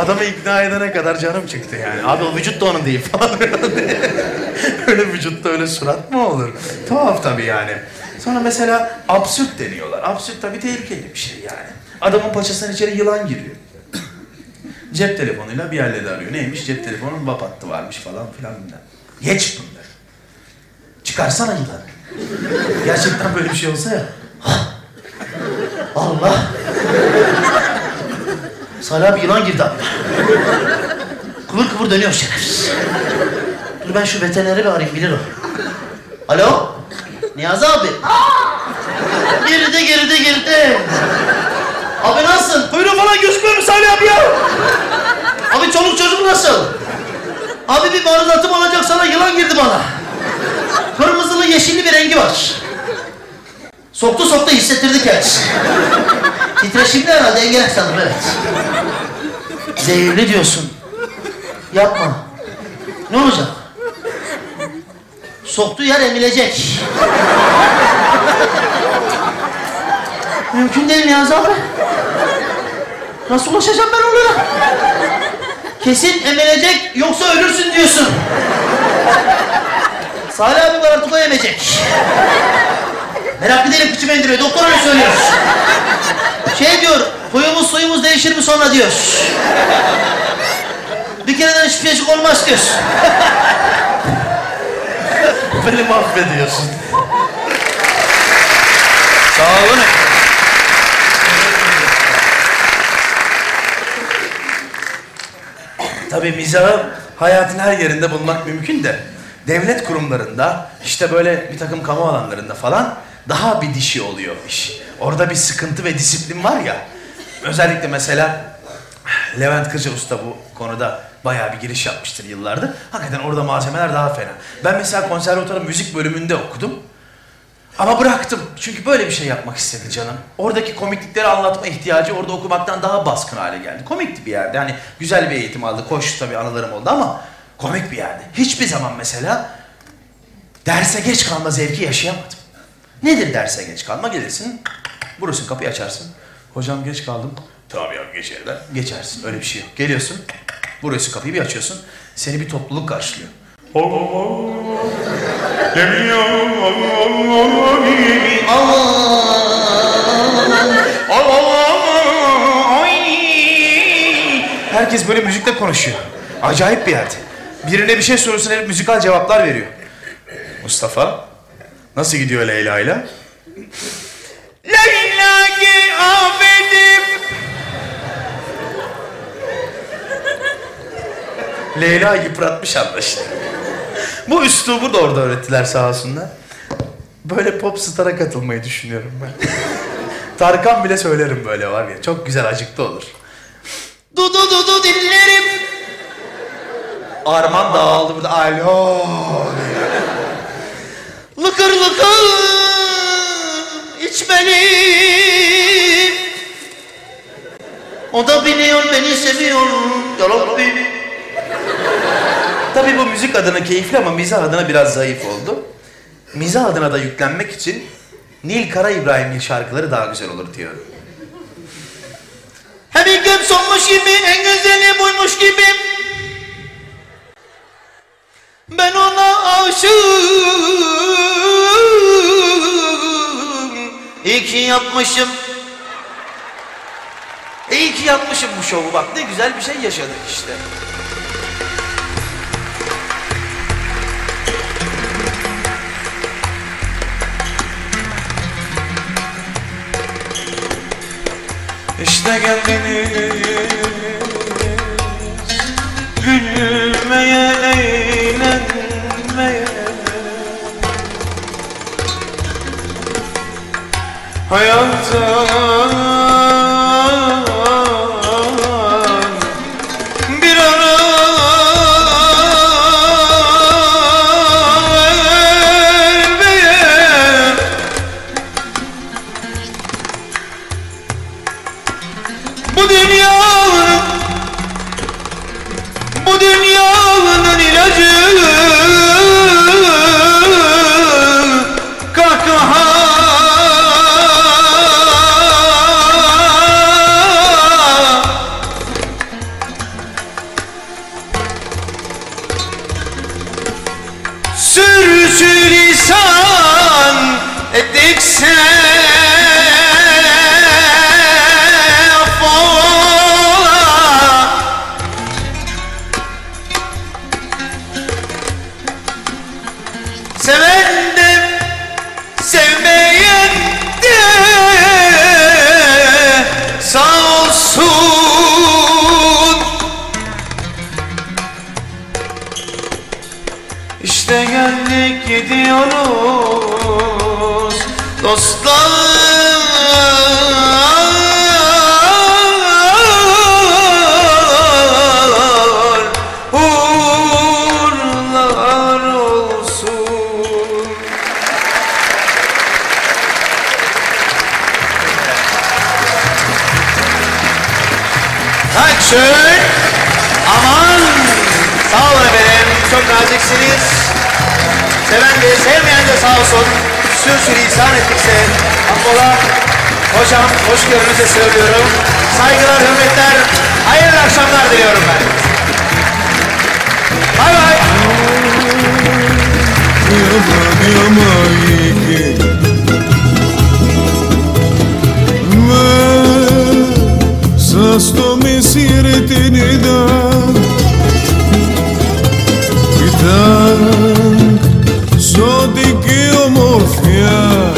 Adamı ikna edene kadar canım çıktı yani. Abi o vücut da onun değil falan. öyle vücutta öyle surat mı olur? Tuhaf tabii yani. Sonra mesela absürt deniyorlar. Absürt tabii tehlikeli bir şey yani. Adamın paçasının içeri yılan giriyor. Cep telefonuyla bir yerleri arıyor. Neymiş? Cep telefonunun vap hattı varmış falan filan. Geç bunlar. Çıkarsana yılanı. Gerçekten böyle bir şey olsa ya. Allah. Salih abi yılan girdi abi. Kıvır kıvır dönüyor şerefsiz. Dur ben şu veterineri bir arayayım bilir o. Alo? Niyazi abi. Geride geride geride. Abi nasılsın? Kuyruğu falan gözükmüyor mu Salih abi ya? Abi çoluk çocuk nasıl? Abi bir maruzatım olacak sana yılan girdi bana. Kırmızılı yeşilli bir rengi var. Soktu soktu hissettirdi kendisi. Titreşimli herhalde engelek sanırım evet. Zehirli diyorsun. Yapma. Ne olacak? Soktuğu yer emilecek. Mümkün değil Niyazi abi. Nasıl ulaşacağım ben oraya? Kesin emilecek yoksa ölürsün diyorsun. Salih abi var artık o emecek. Meraklı değilim kıçıma indiriyor. Doktor öyle söylüyor. Şey diyor, huyumuz suyumuz değişir mi sonra diyor. Bir kereden şüphecik olmaz diyor. Beni mahvediyorsun. Sağ olun. Tabii mizahı hayatın her yerinde bulmak mümkün de devlet kurumlarında işte böyle bir takım kamu alanlarında falan daha bir dişi oluyor iş. Orada bir sıkıntı ve disiplin var ya. Özellikle mesela Levent Kırca Usta bu konuda bayağı bir giriş yapmıştır yıllardır. Hakikaten orada malzemeler daha fena. Ben mesela konservatuarın müzik bölümünde okudum. Ama bıraktım. Çünkü böyle bir şey yapmak istedi canım. Oradaki komiklikleri anlatma ihtiyacı orada okumaktan daha baskın hale geldi. Komikti bir yerde. Hani güzel bir eğitim aldı. Koş tabii anılarım oldu ama komik bir yerde. Hiçbir zaman mesela derse geç kalma zevki yaşayamadım. Nedir derse geç kalma? Gelirsin, vurursun kapıyı açarsın. Hocam geç kaldım. Tamam ya geçerim. Geçersin. Öyle bir şey yok. Geliyorsun, vuruyorsun kapıyı bir açıyorsun. Seni bir topluluk karşılıyor. Herkes böyle müzikle konuşuyor. Acayip bir yerde. Birine bir şey soruyorsun herif müzikal cevaplar veriyor. Mustafa, nasıl gidiyor Leyla ile? Leyla ki affedim. Leyla yıpratmış anlaşılan. Bu üslubu da orada öğrettiler sağ olsunlar. Böyle pop star'a katılmayı düşünüyorum ben. Tarkan bile söylerim böyle var ya. Çok güzel acıklı olur. Du du du du dinlerim. Arman dağıldı burada. Alo. Lıkır lıkır içmeli. O da biliyor beni seviyor. Ya Rabbi. Tabii bu müzik adına keyifli ama mizah adına biraz zayıf oldu. Mizah adına da yüklenmek için Nil Kara İbrahim'in şarkıları daha güzel olur diyor. Hem ilkem solmuş gibi en güzeli buymuş gibi. Ben ona aşığım. Yapmışım. İyi ki yapmışım bu şovu bak ne güzel bir şey yaşadık işte. İşte geldiniz Gülmeye Hayata Çok naziksiniz. Seven de sevmeyen de sağ olsun. Sürçülisan ettikse affola. Hocam hoşgörünüze söylüyorum. Saygılar, hürmetler, hayırlı akşamlar diliyorum ben. Bay bay. Μέσα στο μεσήρι την είδα σαν ζωτική ομορφιά.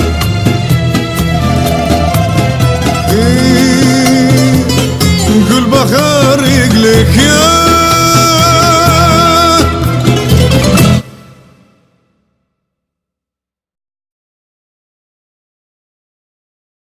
Η γκουλμπαχάρη γλυκιά.